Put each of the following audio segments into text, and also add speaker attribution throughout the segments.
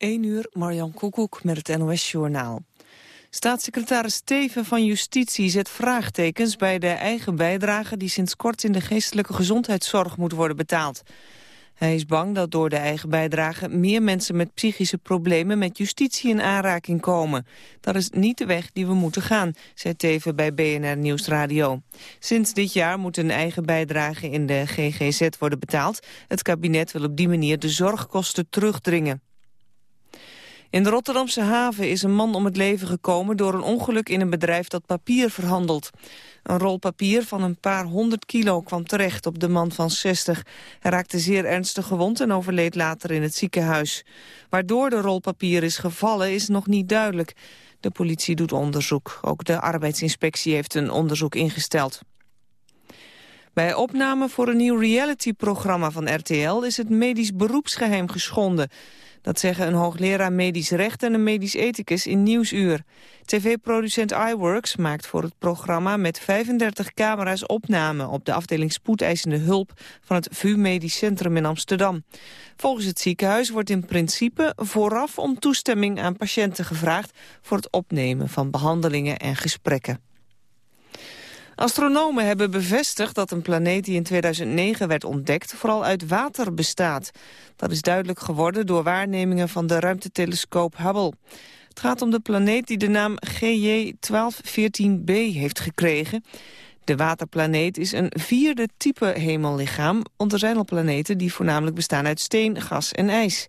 Speaker 1: 1 uur, Marjan Koekoek met het NOS-journaal. Staatssecretaris Steven van Justitie zet vraagtekens bij de eigen bijdrage... die sinds kort in de geestelijke gezondheidszorg moet worden betaald. Hij is bang dat door de eigen bijdrage meer mensen met psychische problemen met justitie in aanraking komen. Dat is niet de weg die we moeten gaan, zei Teven bij BNR Nieuwsradio. Sinds dit jaar moet een eigen bijdrage in de GGZ worden betaald. Het kabinet wil op die manier de zorgkosten terugdringen. In de Rotterdamse haven is een man om het leven gekomen door een ongeluk in een bedrijf dat papier verhandelt. Een rol papier van een paar honderd kilo kwam terecht op de man van 60. Hij raakte zeer ernstig gewond en overleed later in het ziekenhuis. Waardoor de rol papier is gevallen is nog niet duidelijk. De politie doet onderzoek. Ook de arbeidsinspectie heeft een onderzoek ingesteld. Bij opname voor een nieuw reality-programma van RTL is het medisch beroepsgeheim geschonden. Dat zeggen een hoogleraar medisch recht en een medisch ethicus in Nieuwsuur. TV-producent iWorks maakt voor het programma met 35 camera's opname op de afdeling spoedeisende hulp van het VU Medisch Centrum in Amsterdam. Volgens het ziekenhuis wordt in principe vooraf om toestemming aan patiënten gevraagd voor het opnemen van behandelingen en gesprekken. Astronomen hebben bevestigd dat een planeet die in 2009 werd ontdekt vooral uit water bestaat. Dat is duidelijk geworden door waarnemingen van de ruimtetelescoop Hubble. Het gaat om de planeet die de naam GJ1214b heeft gekregen. De waterplaneet is een vierde type hemellichaam, want er zijn al planeten die voornamelijk bestaan uit steen, gas en ijs.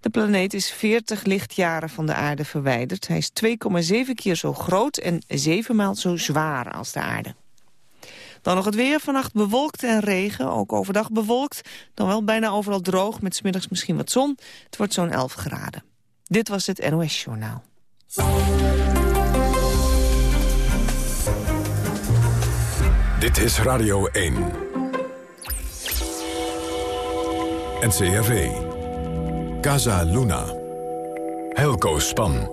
Speaker 1: De planeet is 40 lichtjaren van de aarde verwijderd. Hij is 2,7 keer zo groot en 7 maal zo zwaar als de aarde. Dan nog het weer. Vannacht bewolkt en regen. Ook overdag bewolkt. Dan wel bijna overal droog. Met smiddags misschien wat zon. Het wordt zo'n 11 graden. Dit was het NOS Journaal.
Speaker 2: Dit is Radio 1. NCRV. Casa Luna. Helco Span.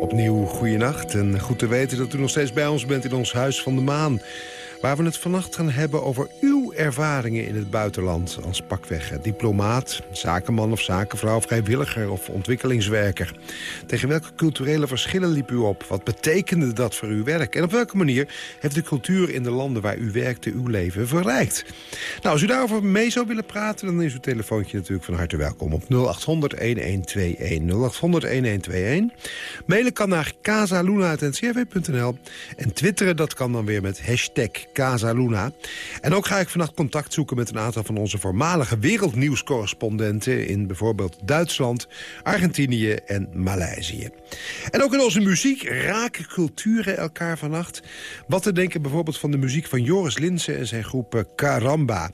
Speaker 3: Opnieuw goeienacht en goed te weten dat u nog steeds bij ons bent in ons Huis van de Maan. Waar we het vannacht gaan hebben over uw ervaringen in het buitenland... als pakweg diplomaat, zakenman of zakenvrouw, vrijwilliger of ontwikkelingswerker. Tegen welke culturele verschillen liep u op? Wat betekende dat voor uw werk? En op welke manier heeft de cultuur in de landen waar u werkte uw leven verrijkt? Nou, als u daarover mee zou willen praten... dan is uw telefoontje natuurlijk van harte welkom op 0800-1121. 0800-1121. Mailen kan naar casaluna.ncrv.nl. En twitteren, dat kan dan weer met hashtag Casa Luna. En ook ga ik vannacht contact zoeken met een aantal van onze voormalige wereldnieuwscorrespondenten... in bijvoorbeeld Duitsland, Argentinië en Maleisië. En ook in onze muziek raken culturen elkaar vannacht. Wat te denken bijvoorbeeld van de muziek van Joris Linsen en zijn groep eh, Caramba.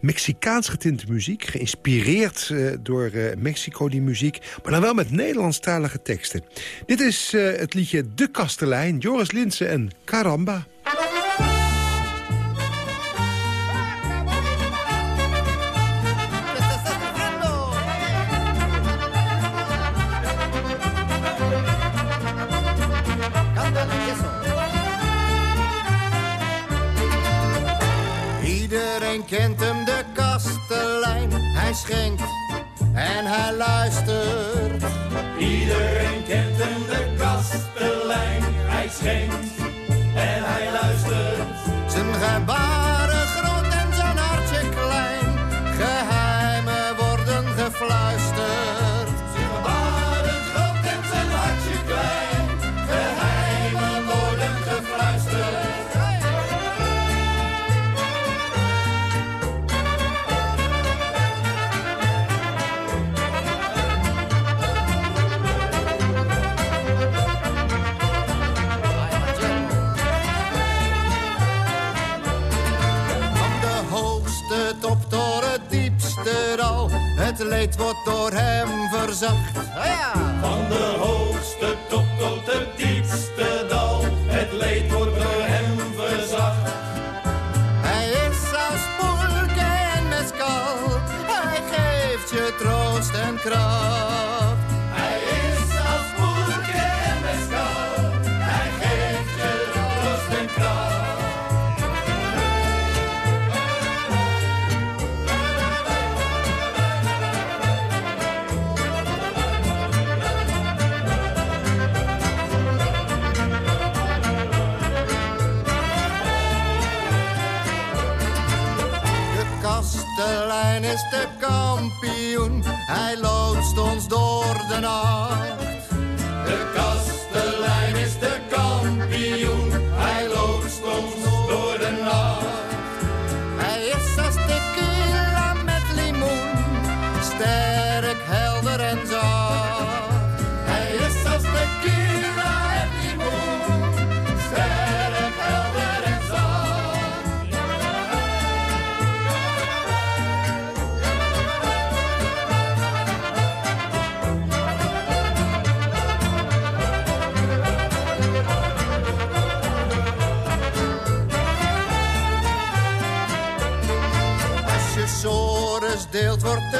Speaker 3: Mexicaans getinte muziek, geïnspireerd uh, door uh, Mexico, die muziek... maar dan wel met Nederlandstalige teksten. Dit is het liedje De Kastelein, Joris Linsen en Caramba.
Speaker 4: Kent hem de kastelein. Hij schenkt en hij luistert. Leed wordt door hem verzacht.
Speaker 5: Oh ja. Van de hoogste top tot het diepste dal. Het leed wordt door hem verzacht.
Speaker 4: Hij is als pulke en mescal. Hij geeft je troost en kracht.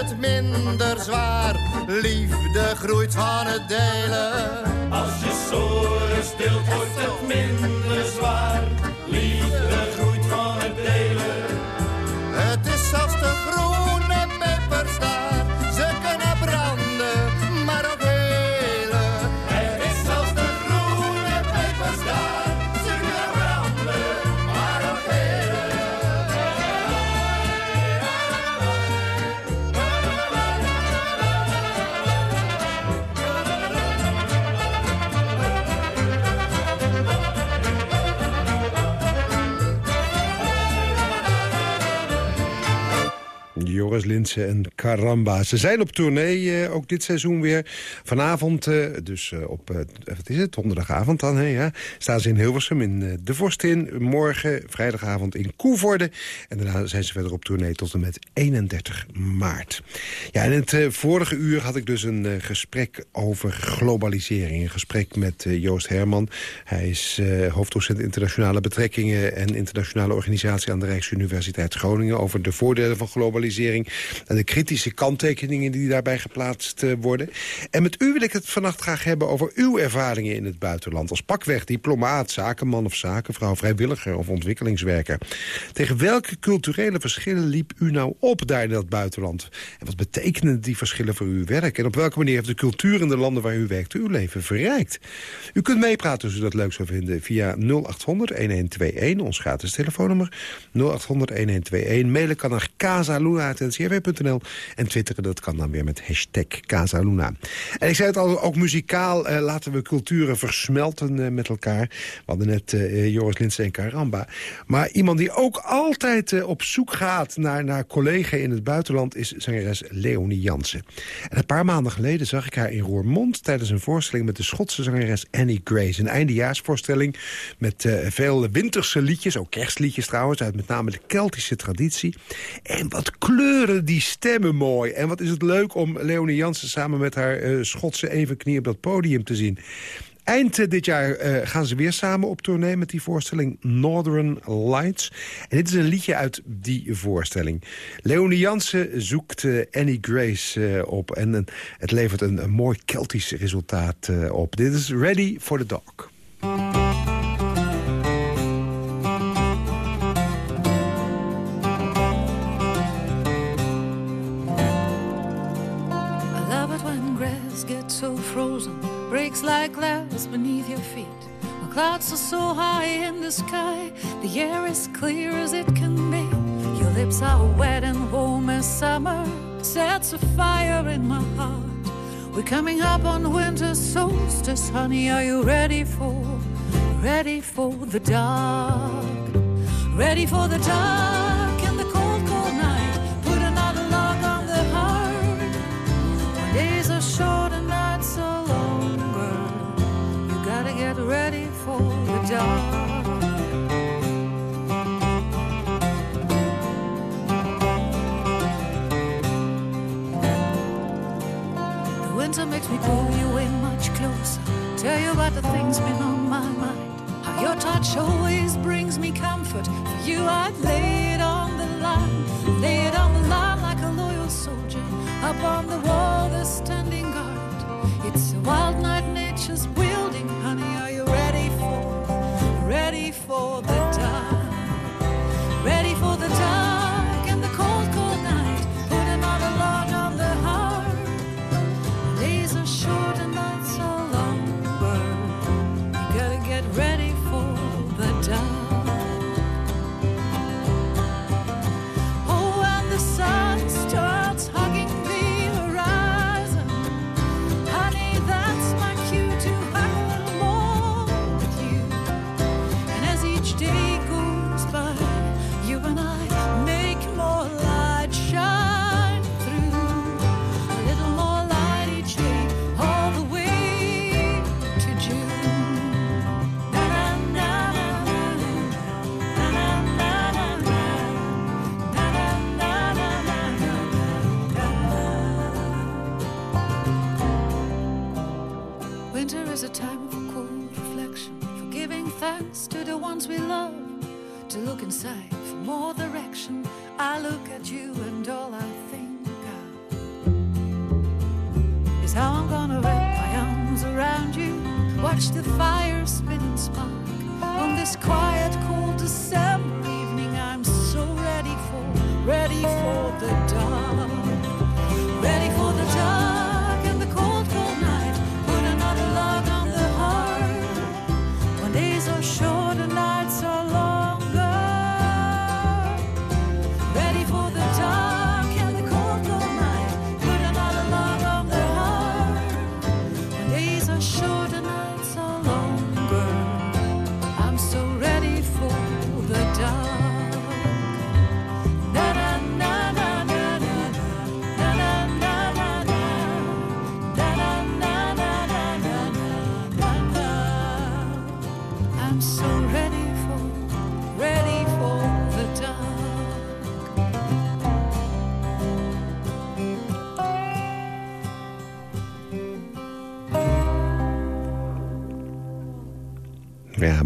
Speaker 4: Het minder zwaar. Liefde groeit van het delen.
Speaker 5: Als je zoren stilt, wordt het minder zwaar.
Speaker 3: Joris Linsen en Caramba. Ze zijn op tournee, eh, ook dit seizoen weer. Vanavond, eh, dus eh, op, wat is het, donderdagavond dan, hè, staan ze in Hilversum in De Vorstin. Morgen, vrijdagavond in Koevoorde. En daarna zijn ze verder op tournee tot en met 31 maart. Ja, in het vorige uur had ik dus een gesprek over globalisering. Een gesprek met Joost Herman. Hij is hoofddocent internationale betrekkingen... en internationale organisatie aan de Rijksuniversiteit Groningen... over de voordelen van globalisering en de kritische kanttekeningen die daarbij geplaatst eh, worden. En met u wil ik het vannacht graag hebben over uw ervaringen in het buitenland. Als pakweg, diplomaat, zakenman of zakenvrouw, vrijwilliger of ontwikkelingswerker. Tegen welke culturele verschillen liep u nou op daar in dat buitenland? En wat betekenen die verschillen voor uw werk? En op welke manier heeft de cultuur in de landen waar u werkt uw leven verrijkt? U kunt meepraten als u dat leuk zou vinden via 0800-1121, ons gratis telefoonnummer. 0800-1121. Mailen kan naar casaluna.ncrw.nl. En twitteren, dat kan dan weer met hashtag Casaluna. En ik zei het al, ook muzikaal eh, laten we culturen versmelten eh, met elkaar. We hadden net eh, Joris Linsen en Caramba. Maar iemand die ook altijd op zoek gaat naar, naar collega in het buitenland... is zangeres Leonie Jansen. En een paar maanden geleden zag ik haar in Roermond... tijdens een voorstelling met de Schotse zangeres Annie Grace. Een eindejaarsvoorstelling met veel winterse liedjes, ook kerstliedjes trouwens... uit met name de Keltische traditie. En wat kleuren die stemmen mooi. En wat is het leuk om Leonie Jansen samen met haar eh, Schotse evenknie op dat podium te zien. Eind eh, dit jaar eh, gaan ze weer samen op tournee met die voorstelling Northern Lights. En dit is een liedje uit die voorstelling. Leonie Jansen zoekt Annie Grace op en het levert een, een mooi Keltisch resultaat op. Dit is Ready for the Dog.
Speaker 6: Like glass beneath your feet. When clouds are so high in the sky, the air is clear as it can be. Your lips are wet and warm as summer, sets a fire in my heart. We're coming up on winter solstice, honey. Are you ready for, ready for the dark? Ready for the dark ready for the dark. The winter makes me pull you in much closer. Tell you about the things been on my mind. How your touch always brings me comfort. For you, I'd lay it on the line. Lay it on the line like a loyal soldier. Up on the wall,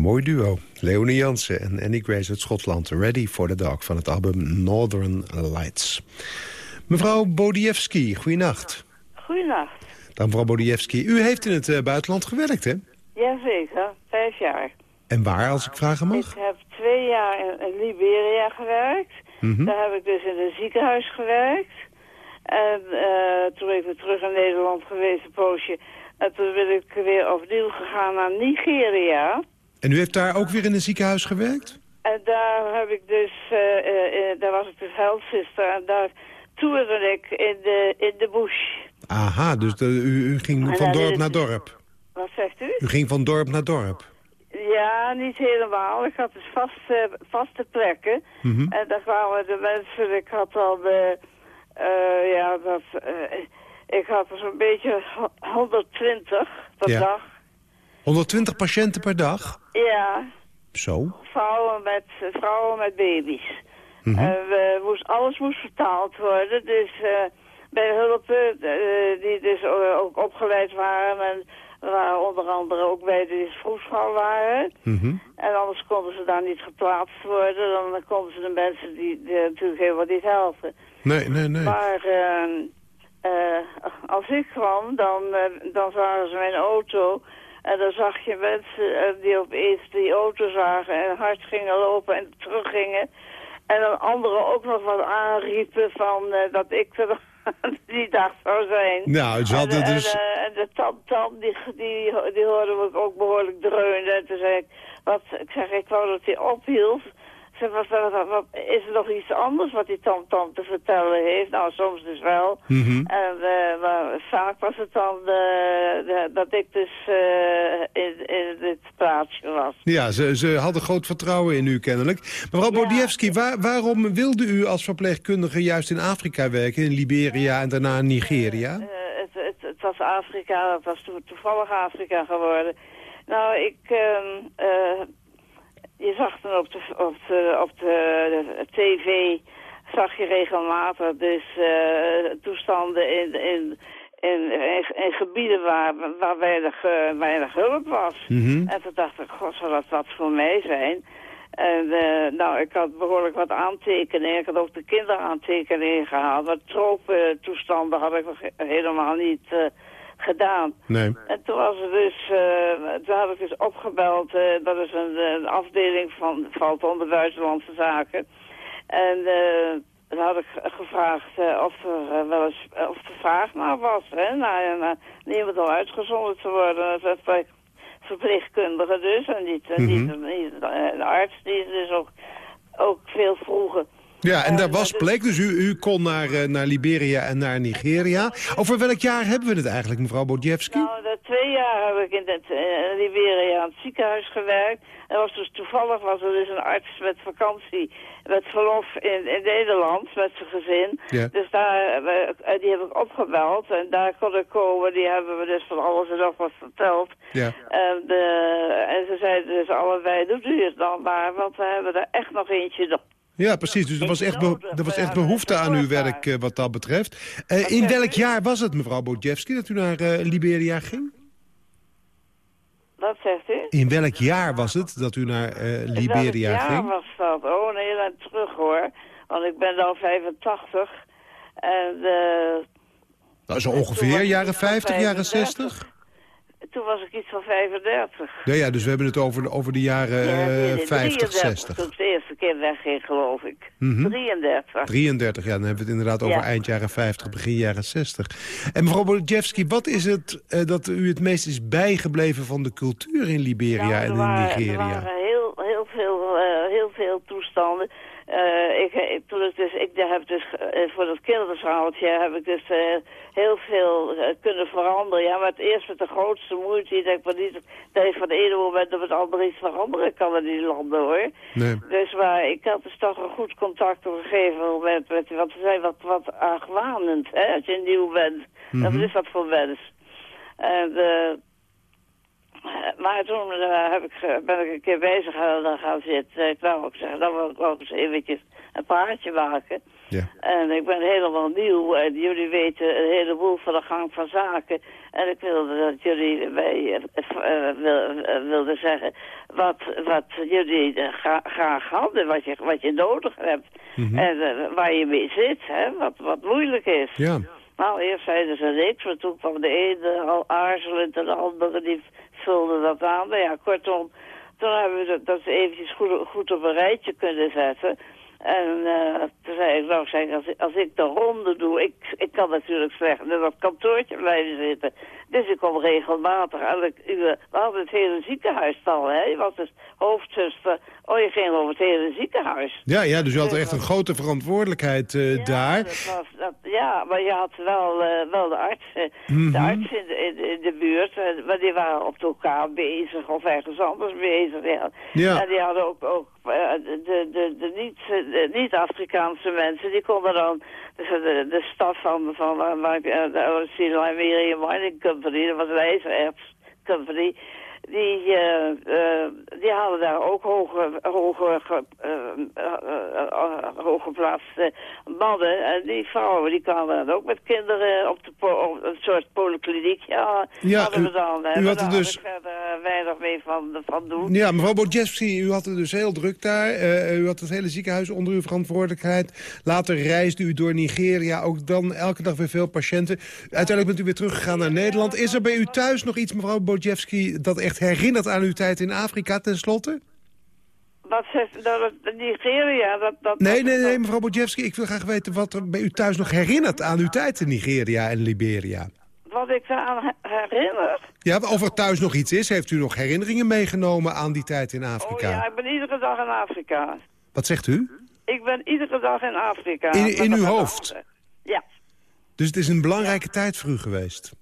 Speaker 3: mooi duo. Leonie Jansen en Annie Grace uit Schotland. Ready for the Dog van het album Northern Lights. Mevrouw Bodiewski, goeienacht.
Speaker 7: Goedenacht.
Speaker 3: Dan mevrouw Bodiewski, u heeft in het eh, buitenland gewerkt, hè?
Speaker 7: Jazeker, vijf jaar.
Speaker 3: En waar, als ik vragen mag?
Speaker 7: Ik heb twee jaar in, in Liberia gewerkt.
Speaker 3: Mhm.
Speaker 7: Daar heb ik dus in een ziekenhuis gewerkt. En eh, toen ben ik weer terug in Nederland geweest, een poosje. En toen ben ik weer opnieuw gegaan naar Nigeria.
Speaker 3: En u heeft daar ook weer in een ziekenhuis gewerkt?
Speaker 7: En daar heb ik dus, eh, daar was ik dus health sister. En daar toerde ik in de, in de bush.
Speaker 3: Aha, dus de- u, u ging
Speaker 7: En
Speaker 3: van dorp naar dorp.
Speaker 7: Wat zegt u?
Speaker 3: U ging van dorp naar dorp.
Speaker 7: Ja, niet helemaal. Ik had dus vaste, vaste plekken.
Speaker 3: Mhm.
Speaker 7: En daar kwamen de mensen, ik had al ja, dat, ik had er zo'n beetje ho- 120 per
Speaker 3: Ja.
Speaker 7: dag.
Speaker 3: 120 patiënten per dag?
Speaker 7: Ja,
Speaker 3: Zo.
Speaker 7: vrouwen met, vrouwen met baby's.
Speaker 3: Mhm.
Speaker 7: En we moest, alles moest vertaald worden, dus eh, bij hulpen eh, die dus eh, ook opgeleid waren en waren onder andere ook bij de vroegvrouw waren.
Speaker 3: Mhm.
Speaker 7: En anders konden ze daar niet geplaatst worden. Dan konden ze de mensen die, die natuurlijk helemaal niet helpen.
Speaker 3: Nee, nee, nee.
Speaker 7: Maar eh, eh, als ik kwam, dan, eh, dan zagen ze mijn auto. En dan zag je mensen eh, die opeens die auto zagen en hard gingen lopen en teruggingen. En dan anderen ook nog wat aanriepen van eh, dat ik er die dag zou zijn.
Speaker 3: Nou, ze hadden
Speaker 7: en,
Speaker 3: dus...
Speaker 7: En, en de tam-tam, die, die, die hoorden we ook behoorlijk dreunen. En toen zei ik, wat, ik zeg, ik wou dat hij ophield. Wat, wat- wat- is er nog iets anders wat die tam-tam te vertellen heeft? Nou, soms dus wel.
Speaker 3: Mhm.
Speaker 7: En eh, maar vaak was het dan eh, dat ik dus eh, in, in dit plaatsje was.
Speaker 3: Ja, ze, ze hadden groot vertrouwen in u kennelijk. Mevrouw
Speaker 7: Ja.
Speaker 3: Bodiewski, waar, waarom wilde u als verpleegkundige juist in Afrika werken? In Liberia en daarna in Nigeria?
Speaker 7: Het, het, het was Afrika, dat was to- toevallig Afrika geworden. Nou, ik, ehm, eh, je zag dan op de, op de, op de, de tv, zag je regelmatig dus eh, toestanden in, in, in, in, gebieden waar, waar weinig, eh, weinig hulp was.
Speaker 3: Mhm.
Speaker 7: En toen dacht ik, god, zou dat wat voor mij zijn? En eh, nou, ik had behoorlijk wat aantekeningen. Ik had ook de kinderaantekeningen gehaald. Maar tropentoestanden had ik nog he- helemaal niet gedaan.
Speaker 3: Nee.
Speaker 7: En toen was er dus, eh, toen had ik dus opgebeld. eh, dat is een, een afdeling van, valt onder buitenlandse zaken. En eh toen had ik ge- gevraagd eh, of er eh, wel eens, of de vraag naar was, hè, naar, naar niemand om uitgezonden te worden. Dat was bij verpleegkundige dus, en niet, eh, niet, niet eh, een arts, die dus ook, ook veel vroegen.
Speaker 3: Ja, en daar
Speaker 7: Eh,
Speaker 3: was
Speaker 7: dus-
Speaker 3: plek, dus u, u kon naar, eh, naar Liberia en naar Nigeria. Over welk jaar hebben we het eigenlijk, mevrouw Bodiewski?
Speaker 7: Nou, dat twee jaar heb ik in het eh, Liberia aan het ziekenhuis gewerkt. En was dus toevallig was er dus een arts met vakantie, met verlof in, in Nederland met zijn gezin.
Speaker 3: Ja.
Speaker 7: Dus daar, die heb ik opgebeld en daar kon ik komen. Die hebben we dus van alles en nog wat verteld.
Speaker 3: Ja.
Speaker 7: En, en ze zeiden dus allebei, doet u het dan maar, want we hebben er echt nog eentje.
Speaker 3: Ja, precies. Dus er was echt, er was echt behoefte aan uw werk eh, wat dat betreft. Eh, in welk jaar was het, mevrouw Bodiewski, dat u naar eh, Liberia ging?
Speaker 7: Wat zegt u?
Speaker 3: In welk jaar was het dat u naar eh, Liberia
Speaker 7: Welk jaar
Speaker 3: ging?
Speaker 7: was dat? Oh, een heel eind terug hoor. Want ik ben al 85. En eh,
Speaker 3: Nou, zo ongeveer, jaren
Speaker 7: nog
Speaker 3: 50, jaren
Speaker 7: 35.
Speaker 3: 60?
Speaker 7: Toen was ik iets van 35.
Speaker 3: Ja, ja, dus we hebben het over, de- over de jaren
Speaker 7: Ja,
Speaker 3: eh,
Speaker 7: nee, nee,
Speaker 3: 50,
Speaker 7: 33
Speaker 3: 60.
Speaker 7: Toen ik de eerste keer wegging, geloof ik.
Speaker 3: Mhm.
Speaker 7: 33.
Speaker 3: 33, ja, dan hebben we het inderdaad over
Speaker 7: Ja.
Speaker 3: eind jaren 50, begin jaren 60. En mevrouw Bolejewski, wat is het eh, dat u het meest is bijgebleven van de cultuur in Liberia
Speaker 7: Nou,
Speaker 3: en in
Speaker 7: waren, Er
Speaker 3: Nigeria?
Speaker 7: waren heel, heel, veel, eh, heel veel toestanden. Eh, ik, ik, toen ik, dus, ik heb dus eh, voor dat kindersverhaaltje heb ik dus eh, heel veel eh, kunnen veranderen. Ja, maar het eerst met de grootste moeite. Ik denk maar niet dat je van de ene moment op het andere iets veranderen kan in die landen hoor.
Speaker 3: Nee.
Speaker 7: Dus maar ik had dus toch een goed contact op een gegeven moment met, want ze zijn wat, wat argwanend, hè, als je nieuw bent. Dat is wat voor mens. En, eh, eh, maar toen eh, heb ik, ben ik een keer bezig gaan, gaan zitten. Zei ik, nou, ik zeg, dan wil ik ook eens eventjes een praatje maken.
Speaker 3: Ja.
Speaker 7: En ik ben helemaal nieuw en jullie weten een heleboel van de gang van zaken. En ik wilde dat jullie mij eh, eh, eh, wilden zeggen wat, wat jullie eh, gra- graag hadden, wat je, wat je nodig hebt. En eh, waar je mee zit, hè, wat, wat moeilijk is.
Speaker 3: Ja.
Speaker 7: Nou, eerst zeiden ze niks, maar toen kwam de ene al aarzelend en de andere die vulde dat aan. Nou ja, kortom, toen hebben we dat, dat eventjes goed, goed op een rijtje kunnen zetten. En eh, toen zei ik, nou als, als ik de ronde doe, ik, ik kan natuurlijk slecht in dat kantoortje blijven zitten. Dus ik kom regelmatig elk uur. We hadden het hele ziekenhuis al, hè. Je was dus hoofdzuster. Oh, je ging over het hele ziekenhuis.
Speaker 3: Ja, ja, dus u had echt een grote verantwoordelijkheid eh,
Speaker 7: Ja,
Speaker 3: daar.
Speaker 7: dat was, dat, ja, maar je had wel, eh, wel de arts, eh,
Speaker 3: Mhm.
Speaker 7: de arts in de, in, de- in de buurt, eh, maar die waren op elkaar bezig of ergens anders bezig. Ja.
Speaker 3: Ja.
Speaker 7: En die hadden ook, ook eh, de, de, de, niet, eh, de niet-Afrikaanse mensen, die konden dan, dus de, de staf van, van waar ik, eh, de Liberia Mining Company, dat was een ijzererts company, die, eh, eh, die hadden daar ook hoge, hoge, ge- eh, hooggeplaatste mannen. En die vrouwen die kwamen dan ook met kinderen op, de op een soort polykliniek. Ja,
Speaker 3: Ja,
Speaker 7: hadden
Speaker 3: u-
Speaker 7: we dan.
Speaker 3: u
Speaker 7: Maar
Speaker 3: had
Speaker 7: daar
Speaker 3: er dus-
Speaker 7: verder weinig mee van, van doen.
Speaker 3: Ja, mevrouw Bodjewski, u had het dus heel druk daar. U had het hele ziekenhuis onder uw verantwoordelijkheid. Later reisde u door Nigeria, ook dan elke dag weer veel patiënten. Uiteindelijk bent u weer teruggegaan naar Nederland. Is er bij u thuis nog iets, mevrouw Bodjewski, dat echt herinnert aan uw tijd in Afrika tenslotte?
Speaker 7: Wat zegt Nigeria? Dat, dat,
Speaker 3: Nee, nee, nee, mevrouw Bodjewski, ik wil graag weten wat er bij u thuis nog herinnert aan uw tijd in Nigeria en Liberia.
Speaker 7: Wat ik daaraan he- herinner?
Speaker 3: Ja, of er thuis nog iets is, heeft u nog herinneringen meegenomen aan die tijd in
Speaker 7: Oh
Speaker 3: Afrika?
Speaker 7: ja, ik ben iedere dag in Afrika.
Speaker 3: Wat zegt u?
Speaker 7: Ik ben iedere dag in Afrika.
Speaker 3: In- uw hoofd?
Speaker 7: Ja.
Speaker 3: Dus het is een belangrijke tijd voor u geweest.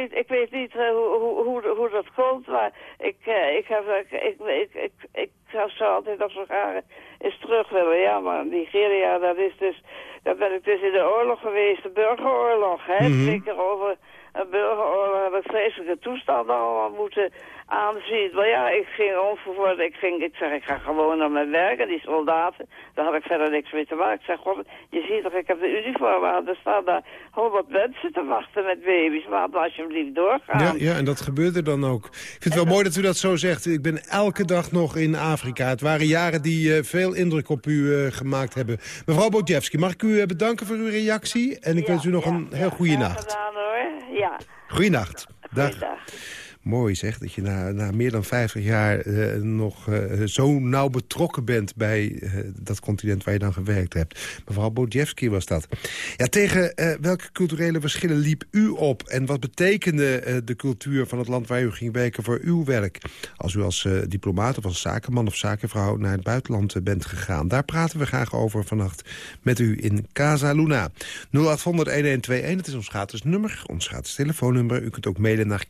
Speaker 7: Ik, weet, ik weet niet eh, hoe, hoe, hoe, hoe dat komt, maar ik, eh, ik, heb, ik, ik, ik, ik, ik zou zo altijd nog zo graag eens terug willen. Ja, maar Nigeria, dat is dus, daar ben ik dus in de oorlog geweest, de burgeroorlog. Hè? Twee keer over een burgeroorlog heb ik vreselijke toestanden allemaal moeten aanzien. Maar ja, ik ging onvervoerd, ik ging, ik zeg, ik ga gewoon naar mijn werk en die soldaten, daar had ik verder niks mee te maken. Ik zeg, god, je ziet toch, ik heb de uniform aan, er staan daar honderd mensen te wachten met baby's, laat maar alsjeblieft doorgaan.
Speaker 3: Ja, ja, en dat gebeurde dan ook. Ik vind het wel mooi dat u dat zo zegt. Ik ben elke dag nog in Afrika. Het waren jaren die eh, veel indruk op u eh, gemaakt hebben. Mevrouw Bodjewski, mag ik u eh, bedanken voor uw reactie? En ik
Speaker 7: Ja,
Speaker 3: wens u nog
Speaker 7: ja,
Speaker 3: een heel goede nacht.
Speaker 7: gedaan hoor, ja.
Speaker 3: Goeienacht. Dag. Mooi zeg, dat je na, na meer dan 50 jaar eh, nog eh, zo nauw betrokken bent... bij eh, dat continent waar je dan gewerkt hebt. Mevrouw Bodjewski was dat. Ja, tegen welke culturele verschillen liep u op? En wat betekende de cultuur van het land waar u ging werken voor uw werk? Als u als diplomaat of als zakenman of zakenvrouw naar het buitenland bent gegaan. Daar praten we graag over vannacht met u in Casa Luna. 0800-1121, het is ons gratis nummer, ons gratis telefoonnummer. U kunt ook mailen naar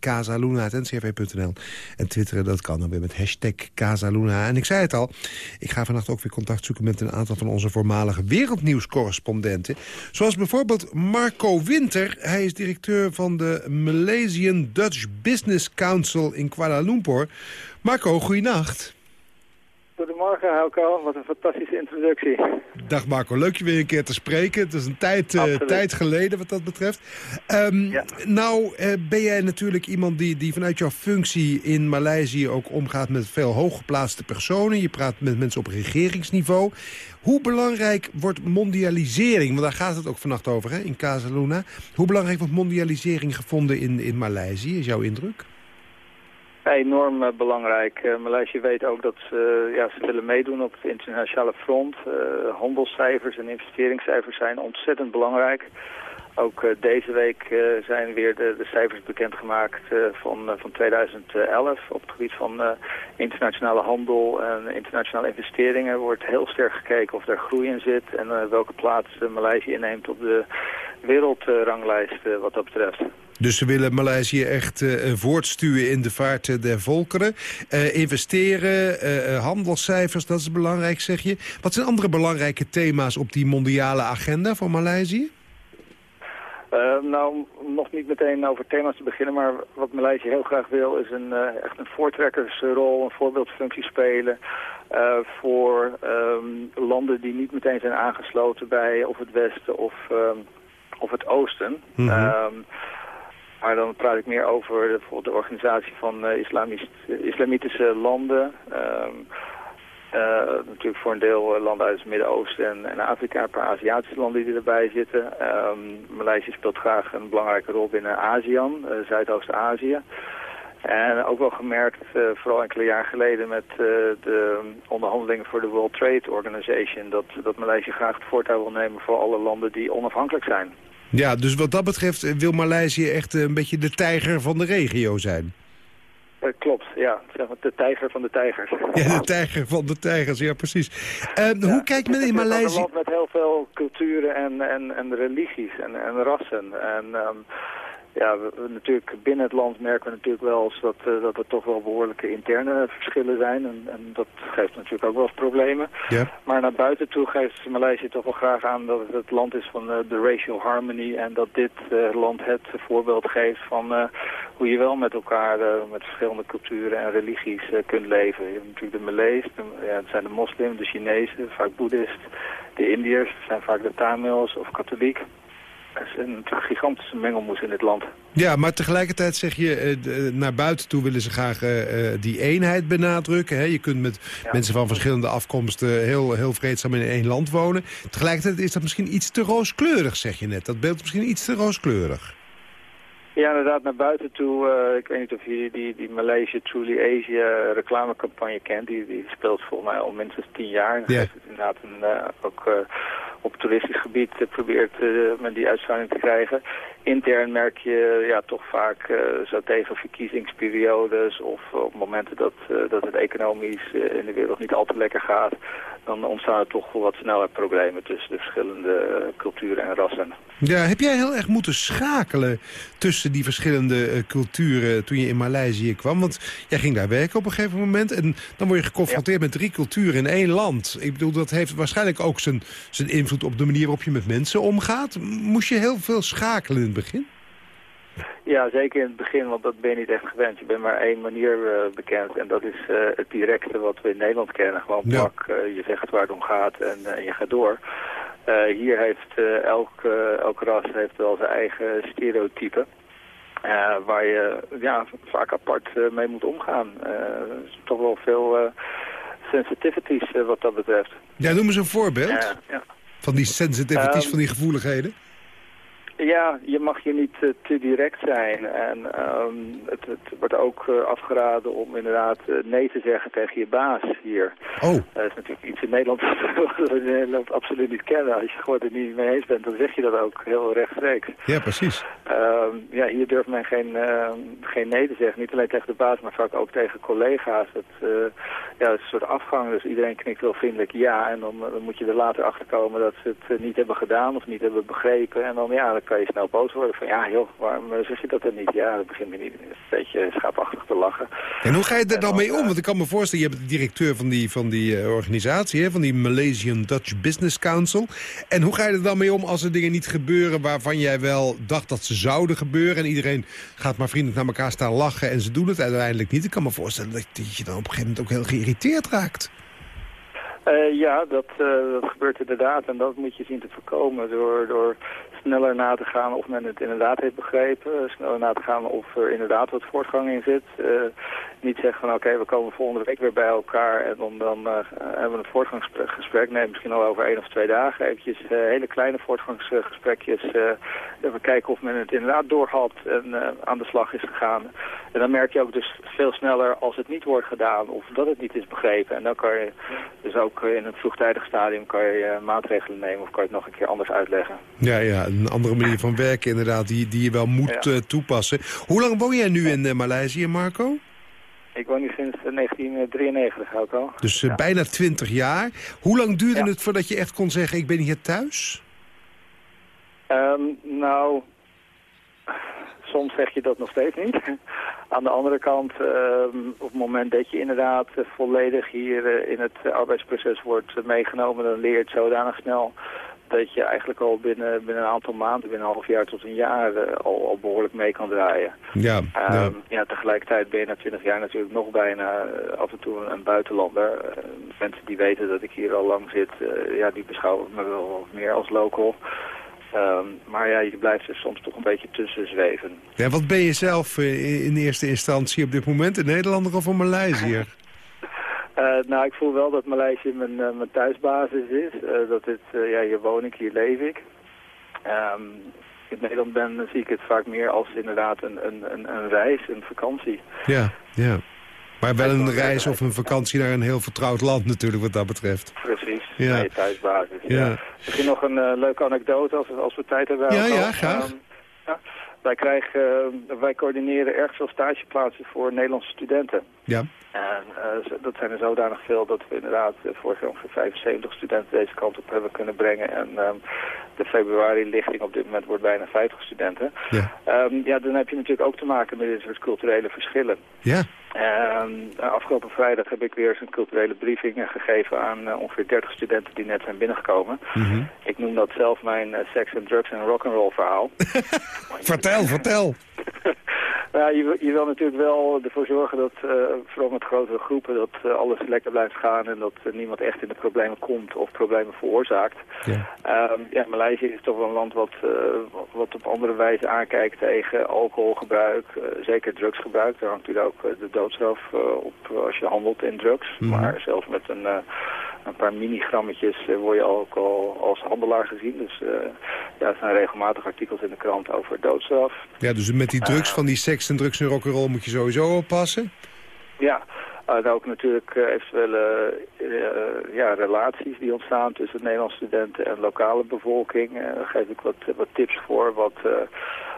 Speaker 3: casaluna.ncrv.nl. En twitteren, dat kan dan weer met hashtag Casaluna. En ik zei het al, ik ga vannacht ook weer contact zoeken... met een aantal van onze voormalige wereldnieuwscorrespondenten. Zoals bijvoorbeeld Marco Winter. Hij is directeur van de Malaysian Dutch Business Council in Kuala Lumpur. Marco, goeienacht.
Speaker 8: Goedemorgen, Helco. Wat een fantastische introductie.
Speaker 3: Dag Marco, leuk je weer een keer te spreken. Het is een tijd, eh, tijd geleden wat dat betreft. Ehm,
Speaker 8: Ja.
Speaker 3: Nou eh, ben jij natuurlijk iemand die, die vanuit jouw functie in Maleisië ook omgaat met veel hooggeplaatste personen. Je praat met mensen op regeringsniveau. Hoe belangrijk wordt mondialisering, want daar gaat het ook vannacht over hè, in Casaluna. Hoe belangrijk wordt mondialisering gevonden in, in Maleisië, is jouw indruk?
Speaker 8: Enorm eh, belangrijk. Eh, Maleisië weet ook dat ze, eh, ja, ze willen meedoen op het internationale front. Handelscijfers en investeringscijfers zijn ontzettend belangrijk. Ook eh, deze week eh, zijn weer de, de cijfers bekendgemaakt eh, van, van 2011. Op het gebied van internationale handel en internationale investeringen wordt heel sterk gekeken of er groei in zit. En welke plaats Maleisië inneemt op de wereldranglijst wat dat betreft.
Speaker 3: Dus ze willen Maleisië echt eh, voortstuwen in de vaart der volkeren. Investeren, eh, handelscijfers, dat is belangrijk, zeg je. Wat zijn andere belangrijke thema's op die mondiale agenda voor Maleisië?
Speaker 8: Eh, nou, nog niet meteen over thema's te beginnen, maar wat Maleisië heel graag wil is een, eh, echt een voortrekkersrol, een voorbeeldfunctie spelen eh, voor ehm, landen die niet meteen zijn aangesloten bij of het Westen of, ehm, of het Oosten.
Speaker 3: Mhm.
Speaker 8: Ehm, maar dan praat ik meer over de, bijvoorbeeld de organisatie van islamitische landen. Eh, natuurlijk voor een deel eh, landen uit het Midden-Oosten en, en Afrika, een paar Aziatische landen die erbij zitten. Ehm Maleisië speelt graag een belangrijke rol binnen ASEAN, eh, Zuidoost-Azië. En ook wel gemerkt, vooral enkele jaar geleden met de onderhandelingen voor de World Trade Organization, dat, dat Maleisië graag het voortouw wil nemen voor alle landen die onafhankelijk zijn.
Speaker 3: Ja, dus wat dat betreft wil Maleisië echt een beetje de tijger van de regio zijn.
Speaker 8: Eh, klopt, ja. Zeg maar de tijger van de tijgers.
Speaker 3: Ja, de tijger van de tijgers, ja precies. Eh, Hoe kijkt men in
Speaker 8: Het is een
Speaker 3: Maleisië...
Speaker 8: land met heel veel culturen en, en, en religies en, en rassen. En ehm, ja, we, we natuurlijk binnen het land merken we natuurlijk wel eens dat, eh, dat er toch wel behoorlijke interne verschillen zijn. En, en dat geeft natuurlijk ook wel eens problemen.
Speaker 3: Ja.
Speaker 8: Maar naar buiten toe geeft Maleisië toch wel graag aan dat het het land is van eh, de racial harmony. En dat dit eh, land het voorbeeld geeft van hoe je wel met elkaar, met verschillende culturen en religies kunt leven. Je hebt natuurlijk de Malays, de, ja, het zijn de moslims, de Chinezen, vaak boeddhist. De Indiërs dat zijn vaak de Tamils of katholiek. Er is een gigantische mengelmoes in dit land.
Speaker 3: Ja, maar tegelijkertijd zeg je, eh, d- naar buiten toe willen ze graag eh, eh, die eenheid benadrukken. Hè? Je kunt met
Speaker 8: Ja.
Speaker 3: mensen van verschillende afkomsten heel, heel vreedzaam in één land wonen. Tegelijkertijd is dat misschien iets te rooskleurig, zeg je net. Dat beeld is misschien iets te rooskleurig.
Speaker 8: Ja, inderdaad, naar buiten toe. eh, ik weet niet of je die, die Malaysia Truly Asia reclamecampagne kent. Die, die speelt volgens mij al minstens tien jaar. En
Speaker 3: Ja.
Speaker 8: heeft het inderdaad een, eh, ook eh, op toeristisch gebied eh, probeert eh, men die uitstraling te krijgen. Intern merk je ja, toch vaak eh, zo tegen verkiezingsperiodes of op momenten dat, eh, dat het economisch eh, in de wereld niet al te lekker gaat. Dan ontstaan er toch wat sneller problemen tussen de verschillende eh, culturen en rassen.
Speaker 3: Ja, heb jij heel erg moeten schakelen tussen die verschillende eh, culturen toen je in Maleisië kwam? Want jij ging daar werken op een gegeven moment en dan word je geconfronteerd met drie culturen in één land. Ik bedoel, dat heeft waarschijnlijk ook zijn, zijn invloed op de manier waarop je met mensen omgaat. Moest je heel veel schakelen in het begin?
Speaker 8: Ja, zeker in het begin, want dat ben je niet echt gewend. Je bent maar één manier eh, bekend en dat is eh, het directe wat we in Nederland kennen. Gewoon
Speaker 3: Ja.
Speaker 8: plak, eh, je zegt waar het om gaat en je gaat door. Hier heeft elk, elk ras heeft wel zijn eigen stereotype. eh, waar je ja, vaak apart mee moet omgaan. Er is toch wel veel sensitivities wat dat betreft.
Speaker 3: Ja, noem eens een voorbeeld
Speaker 8: ja.
Speaker 3: Van die sensitivities,
Speaker 8: Ehm,
Speaker 3: van die gevoeligheden.
Speaker 8: Ja, je mag hier niet eh, te direct zijn. En ehm, het, het wordt ook eh, afgeraden om inderdaad eh, nee te zeggen tegen je baas hier.
Speaker 3: Oh,
Speaker 8: Dat is natuurlijk iets in Nederland wat we in Nederland absoluut niet kennen. Als je gewoon er niet mee eens bent, dan zeg je dat ook heel rechtstreeks.
Speaker 3: ja, precies.
Speaker 8: Ehm, ja, hier durft men geen, ehm, geen nee te zeggen. Niet alleen tegen de baas, maar vaak ook tegen collega's. Het, ja, het is een soort afgang, dus iedereen knikt wel vriendelijk ja. En dan, dan moet je er later achter komen dat ze het niet hebben gedaan of niet hebben begrepen. En dan, ja, dan kan je snel boos worden van ja, joh, waarom eh, zeg je dat dan niet? Ja, dat begint me niet een beetje schaapachtig te lachen.
Speaker 3: En hoe ga je er dan mee om?
Speaker 8: eh,
Speaker 3: Want ik kan me voorstellen, je bent de directeur van die, van die eh, organisatie, hè, van die Malaysian Dutch Business Council. En hoe ga je er dan mee om als er dingen niet gebeuren waarvan jij wel dacht dat ze zouden gebeuren? En iedereen gaat maar vriendelijk naar elkaar staan lachen en ze doen het uiteindelijk niet. Ik kan me voorstellen dat je dan op een gegeven moment ook heel geïrriteerd raakt.
Speaker 8: Eh, ja, dat, uh, dat gebeurt inderdaad. En dat moet je zien te voorkomen door, door sneller na te gaan of men het inderdaad heeft begrepen. Sneller na te gaan of er inderdaad wat voortgang in zit. Niet zeggen van oké, we komen volgende week weer bij elkaar en dan, dan hebben we een voortgangsgesprek. Nee, misschien al over één of twee dagen. Eventjes hele kleine voortgangsgesprekjes. even kijken of men het inderdaad doorhad en aan de slag is gegaan. En dan merk je ook dus veel sneller als het niet wordt gedaan of dat het niet is begrepen. En dan kan je dus ook in een vroegtijdig stadium kan je maatregelen nemen of kan je het nog een keer anders uitleggen.
Speaker 3: Ja, ja een andere manier van werken inderdaad die, die je wel moet ja. toepassen. Hoe lang woon jij nu in uh, Maleisië, Marco?
Speaker 8: Ik woon nu sinds 1993 ook al.
Speaker 3: Dus bijna 20 jaar. Hoe lang duurde het voordat je echt kon zeggen, ik ben hier thuis?
Speaker 8: Um, nou, soms zeg je dat nog steeds niet. Aan de andere kant, uh, op het moment dat je inderdaad volledig hier uh, in het arbeidsproces wordt meegenomen, dan leer je het zodanig snel dat je eigenlijk al binnen, binnen een aantal maanden, binnen een half jaar tot een jaar al, al behoorlijk mee kan draaien.
Speaker 3: Ja,
Speaker 8: ja. ja. tegelijkertijd ben je na twintig jaar natuurlijk nog bijna af en toe een, een buitenlander. mensen die weten dat ik hier al lang zit, ja, die beschouwen me wel meer als local. Um, maar ja, je blijft er soms toch een beetje tussen zweven.
Speaker 3: Ja, wat ben je zelf uh, in eerste instantie op dit moment, een Nederlander of een Maleisiër?
Speaker 8: uh, nou, ik voel wel dat Maleisië mijn, uh, mijn thuisbasis is. dat het, ja, hier woon ik, hier leef ik. Um, in Nederland ben, zie ik het vaak meer als inderdaad een, een, een, een reis, een vakantie.
Speaker 3: Ja, ja. Maar wel een reis of een vakantie naar een heel vertrouwd land natuurlijk wat dat betreft.
Speaker 8: Precies, ja. naar je thuisbasis. Ja. Misschien nog een uh, leuke anekdote als, als we tijd hebben.
Speaker 3: Ja, ja, graag.
Speaker 8: Um, ja. Wij, krijgen, uh, wij coördineren erg veel stageplaatsen voor Nederlandse studenten.
Speaker 3: Ja.
Speaker 8: En uh, dat zijn er zodanig veel dat we inderdaad vorig jaar ongeveer 75 studenten deze kant op hebben kunnen brengen. En um, de februari-lichting op dit moment wordt bijna 50 studenten.
Speaker 3: Ja.
Speaker 8: Um, ja, dan heb je natuurlijk ook te maken met dit soort culturele verschillen.
Speaker 3: Ja.
Speaker 8: En afgelopen vrijdag heb ik weer eens een culturele briefing gegeven aan uh, ongeveer 30 studenten die net zijn binnengekomen.
Speaker 3: Mm -hmm.
Speaker 8: Ik noem dat zelf mijn uh, seks en drugs en rock'n'roll verhaal.
Speaker 3: vertel, vertel.
Speaker 8: Ja, je, je wil natuurlijk wel ervoor zorgen dat, uh, vooral met grotere groepen, dat uh, alles lekker blijft gaan en dat uh, niemand echt in de problemen komt of problemen veroorzaakt.
Speaker 3: Ja,
Speaker 8: um, ja Maleisië is toch wel een land wat, wat op andere wijze aankijkt tegen alcoholgebruik, zeker drugsgebruik. Daar hangt natuurlijk ook de doodstraf op als je handelt in drugs,
Speaker 3: Mhm.
Speaker 8: mm -hmm. maar zelfs met een een paar milligrammetjes uh, word je ook al als handelaar gezien. Dus ja, er zijn regelmatig artikels in de krant over doodstraf.
Speaker 3: Ja, dus met die drugs, van die seks en drugs en rock'n'roll moet je sowieso oppassen?
Speaker 8: Ja, en ook natuurlijk eventuele ja, relaties die ontstaan tussen Nederlandse studenten en lokale bevolking. daar geef ik wat, wat tips voor, wat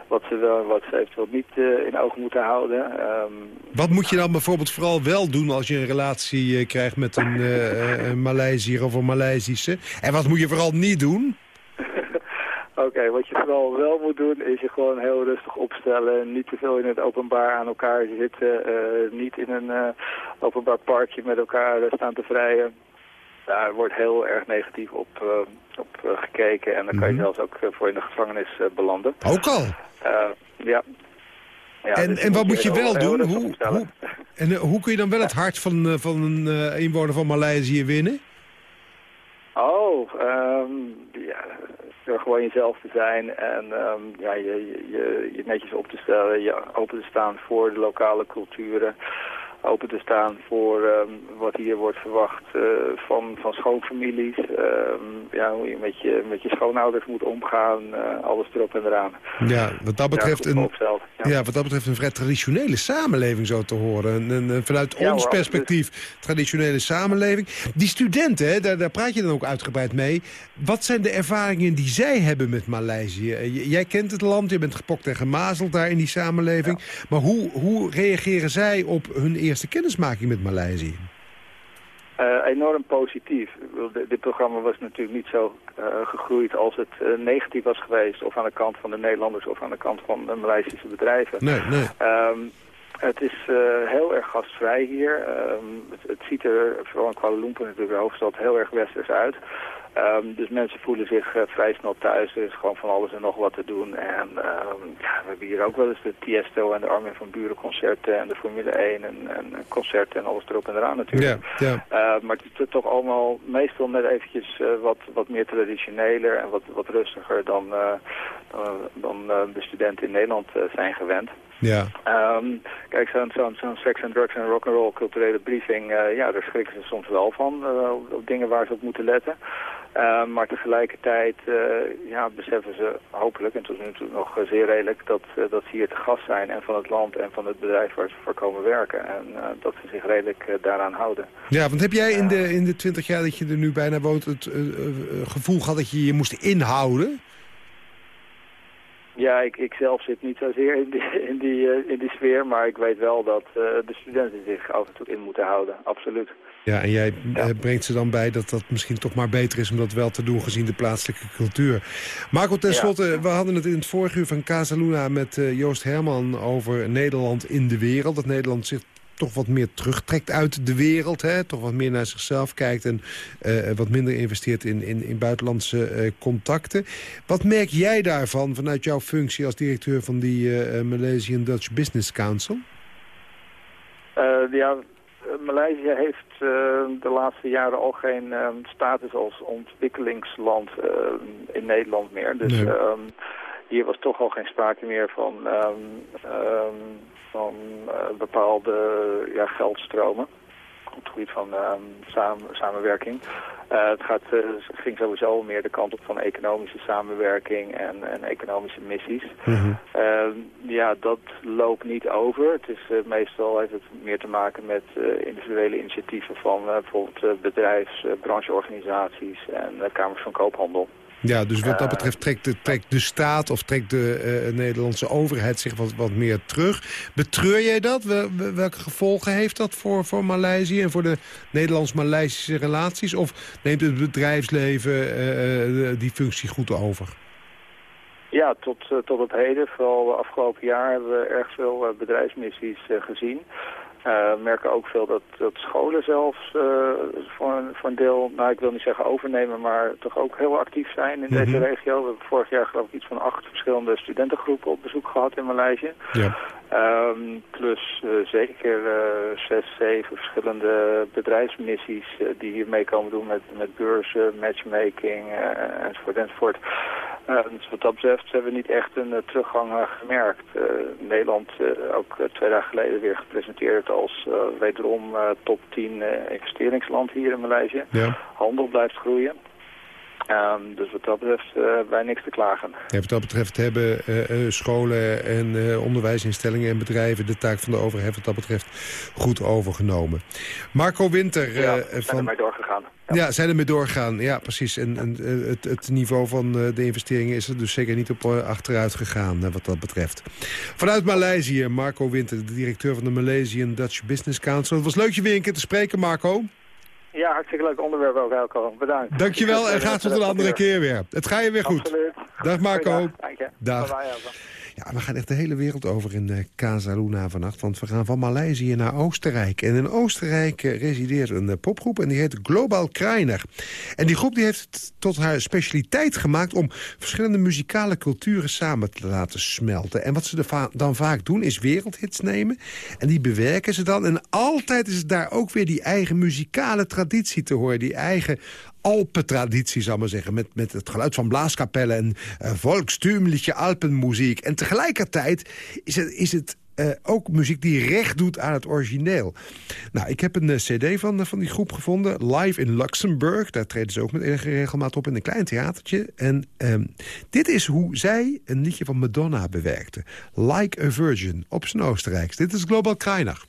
Speaker 8: wat ze wel wat ze eventueel niet uh, in oog moeten houden. Um,
Speaker 3: wat moet je dan bijvoorbeeld vooral wel doen als je een relatie uh, krijgt met een, uh, een Maleisiër of een Maleisische? En wat moet je vooral niet doen?
Speaker 8: Oké, okay, wat je vooral wel moet doen is je gewoon heel rustig opstellen. Niet te veel in het openbaar aan elkaar zitten. niet in een openbaar parkje met elkaar staan te vrijen. Daar wordt heel erg negatief op, op gekeken. En dan kan je
Speaker 3: Mhm.
Speaker 8: zelfs ook voor in de gevangenis belanden.
Speaker 3: Ook al?
Speaker 8: Ja. ja.
Speaker 3: en,
Speaker 8: dus
Speaker 3: en wat moet je wel doen? Hoe, en hoe kun je dan wel het hart van, van een inwoner van Maleisië winnen?
Speaker 8: Oh, um, ja, gewoon jezelf te zijn en um, ja, je, je, je netjes op te stellen, je open te staan voor de lokale culturen open te staan voor um, wat hier wordt verwacht uh, van, van schoonfamilies. Um, ja, hoe je met, je met je schoonouders moet omgaan, uh, alles erop en eraan.
Speaker 3: Ja, wat dat betreft,
Speaker 8: ja,
Speaker 3: een,
Speaker 8: opstelt,
Speaker 3: ja. ja. wat dat betreft een vrij traditionele samenleving zo te horen. En, vanuit
Speaker 8: Ja,
Speaker 3: ons
Speaker 8: hoor,
Speaker 3: perspectief traditionele samenleving. Die studenten, hè, daar, daar praat je dan ook uitgebreid mee. Wat zijn de ervaringen die zij hebben met Maleisië? Eh, Jij kent het land, je bent gepokt en gemazeld daar in die samenleving. Maar hoe, hoe reageren zij op hun eerste kennismaking met Maleisië?
Speaker 8: Uh, enorm positief. Dit, programma was natuurlijk niet zo uh, gegroeid als het uh, negatief was geweest. Of aan de kant van de Nederlanders of aan de kant van de Maleisische bedrijven.
Speaker 3: Nee, nee.
Speaker 8: Um, het is heel erg gastvrij hier. Um, het, het, ziet er, vooral in Kuala Lumpur natuurlijk de hoofdstad, heel erg westers uit. Ehm, dus mensen voelen zich vrij snel thuis. Er is gewoon van alles en nog wat te doen. En ehm, ja, we hebben hier ook wel eens de Tiesto en de Armin van Buren concerten en de Formule 1 en, en concerten en alles erop en eraan natuurlijk.
Speaker 3: Ja, ja.
Speaker 8: maar het is toch allemaal meestal net eventjes wat, wat meer traditioneler en wat, wat rustiger dan, dan, dan de studenten in Nederland zijn gewend.
Speaker 3: Ja.
Speaker 8: Um, kijk, zo'n zo'n zo'n sex and drugs en rock'n'roll culturele briefing, ja, daar schrikken ze soms wel van, op dingen waar ze op moeten letten. Uh, maar tegelijkertijd uh, ja, beseffen ze hopelijk, en tot nu toe nog zeer redelijk, dat, dat ze hier te gast zijn en van het land en van het bedrijf waar ze voor komen werken. En dat ze zich redelijk daaraan houden.
Speaker 3: Ja, want heb jij in de, in de twintig jaar dat je er nu bijna woont het gevoel gehad dat je je moest inhouden?
Speaker 8: Ja, ik, ik zelf zit niet zozeer in die, in, die, in die sfeer, maar ik weet wel dat de studenten zich af en toe in moeten houden, absoluut.
Speaker 3: Ja, en jij ja. uh, brengt ze dan bij dat dat misschien toch maar beter is om dat wel te doen gezien de plaatselijke cultuur. Marco, tenslotte, ja. we hadden het in het vorige uur van Casaluna met Joost Herman over Nederland in de wereld. Dat Nederland zich toch wat meer terugtrekt uit de wereld. Hè? Toch wat meer naar zichzelf kijkt en uh, wat minder investeert in, in, in buitenlandse uh, contacten. Wat merk jij daarvan vanuit jouw functie als directeur van die Malaysian Dutch Business Council?
Speaker 8: ja, Maleisië heeft de laatste jaren al geen status als ontwikkelingsland in Nederland meer. Dus nee. um, hier was toch al geen sprake meer van... Um, um, van bepaalde ja, geldstromen op het gebied van uh, samen, samenwerking. Uh, het gaat, uh, ging sowieso meer de kant op van economische samenwerking en, en economische missies. Mm -hmm. ja, dat loopt niet over. Het is, meestal heeft het meer te maken met individuele initiatieven van bijvoorbeeld bedrijfs, brancheorganisaties en kamers van koophandel.
Speaker 3: Ja, dus wat dat betreft trekt de, trekt de staat of trekt de uh, Nederlandse overheid zich wat, wat meer terug. Betreur jij dat? Welke gevolgen heeft dat voor, voor Maleisië en voor de Nederlands-Maleisische relaties? Of neemt het bedrijfsleven uh, die functie goed over?
Speaker 8: Ja, tot, tot het heden, vooral afgelopen jaar, hebben we erg veel bedrijfsmissies gezien. Uh, merken ook veel dat, dat scholen zelfs uh, voor, een, voor een deel, nou ik wil niet zeggen overnemen, maar toch ook heel actief zijn in mm -hmm. deze regio. We hebben vorig jaar geloof ik iets van acht verschillende studentengroepen op bezoek gehad in Maleisië. Ja. Um, plus uh, zeker zes, zeven verschillende bedrijfsmissies die hier mee komen doen met, met beurzen, matchmaking enzovoort enzovoort. Dus wat dat betreft hebben we niet echt een teruggang gemerkt. Nederland ook twee dagen geleden weer gepresenteerd als uh, wederom uh, top 10 uh, investeringsland hier in Maleisië. Ja. Handel blijft groeien. Um, dus wat dat betreft hebben wij niks te klagen.
Speaker 3: Ja, wat dat betreft hebben scholen en onderwijsinstellingen en bedrijven... de taak van de overheid wat dat betreft goed overgenomen. Marco Winter...
Speaker 8: Ja, van... er mij doorgegaan.
Speaker 3: Ja. ja, zijn er mee doorgegaan. Ja, precies. En, en het, het, niveau van de investeringen is er dus zeker niet op achteruit gegaan, wat dat betreft. Vanuit Maleisië, Marco Winter, de directeur van de Malaysian Dutch Business Council. Het was leuk je weer een keer te spreken, Marco.
Speaker 8: Ja, hartstikke leuk onderwerp ook, Elko. Bedankt.
Speaker 3: Dankjewel en gaat tot een andere keer weer. Het gaat je weer goed.
Speaker 8: Absoluut.
Speaker 3: Dag Marco.
Speaker 8: Dank je.
Speaker 3: Dag.
Speaker 8: Bye -bye,
Speaker 3: ja, we gaan echt de hele wereld over in uh, vannacht. Want we gaan van Maleisië naar Oostenrijk. En in Oostenrijk uh, resideert een uh, popgroep en die heet Global Kreiner. En die groep die heeft het tot haar specialiteit gemaakt... om verschillende muzikale culturen samen te laten smelten. En wat ze dan vaak doen is wereldhits nemen. En die bewerken ze dan. En altijd is het daar ook weer die eigen muzikale traditie te horen. Die eigen Alpentraditie, zou maar zeggen. Met, met het geluid van blaaskapellen en uh, Alpenmuziek. En tegelijkertijd is het, is het uh, ook muziek die recht doet aan het origineel. Nou, ik heb een uh, cd van, van die groep gevonden. Live in Luxemburg. Daar treden ze ook met enige regelmaat op in een klein theatertje. En um, dit is hoe zij een liedje van Madonna bewerkte. Like a Virgin, op zijn Oostenrijks. Dit is Global Kreiner.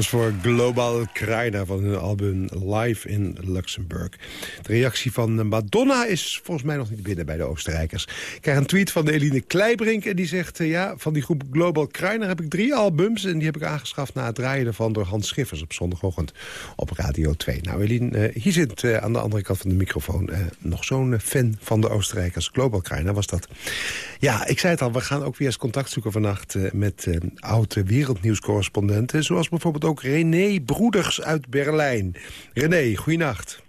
Speaker 3: Applaus voor Global Kraina van hun album Live in Luxemburg. De reactie van Madonna is volgens mij nog niet binnen bij de Oostenrijkers. Ik krijg een tweet van Eline Kleibrink en die zegt... eh, ja, van die groep Global Krainer heb ik drie albums... en die heb ik aangeschaft na het draaien ervan door Hans Schiffers... op zondagochtend op Radio 2. Nou Eline, eh, hier zit eh, aan de andere kant van de microfoon... nog zo'n fan van de Oostenrijkers. Global Krainer was dat. Ja, ik zei het al, we gaan ook weer eens contact zoeken vannacht... met oude wereldnieuwscorrespondenten... zoals bijvoorbeeld ook René Broeders uit Berlijn. René, goeienacht.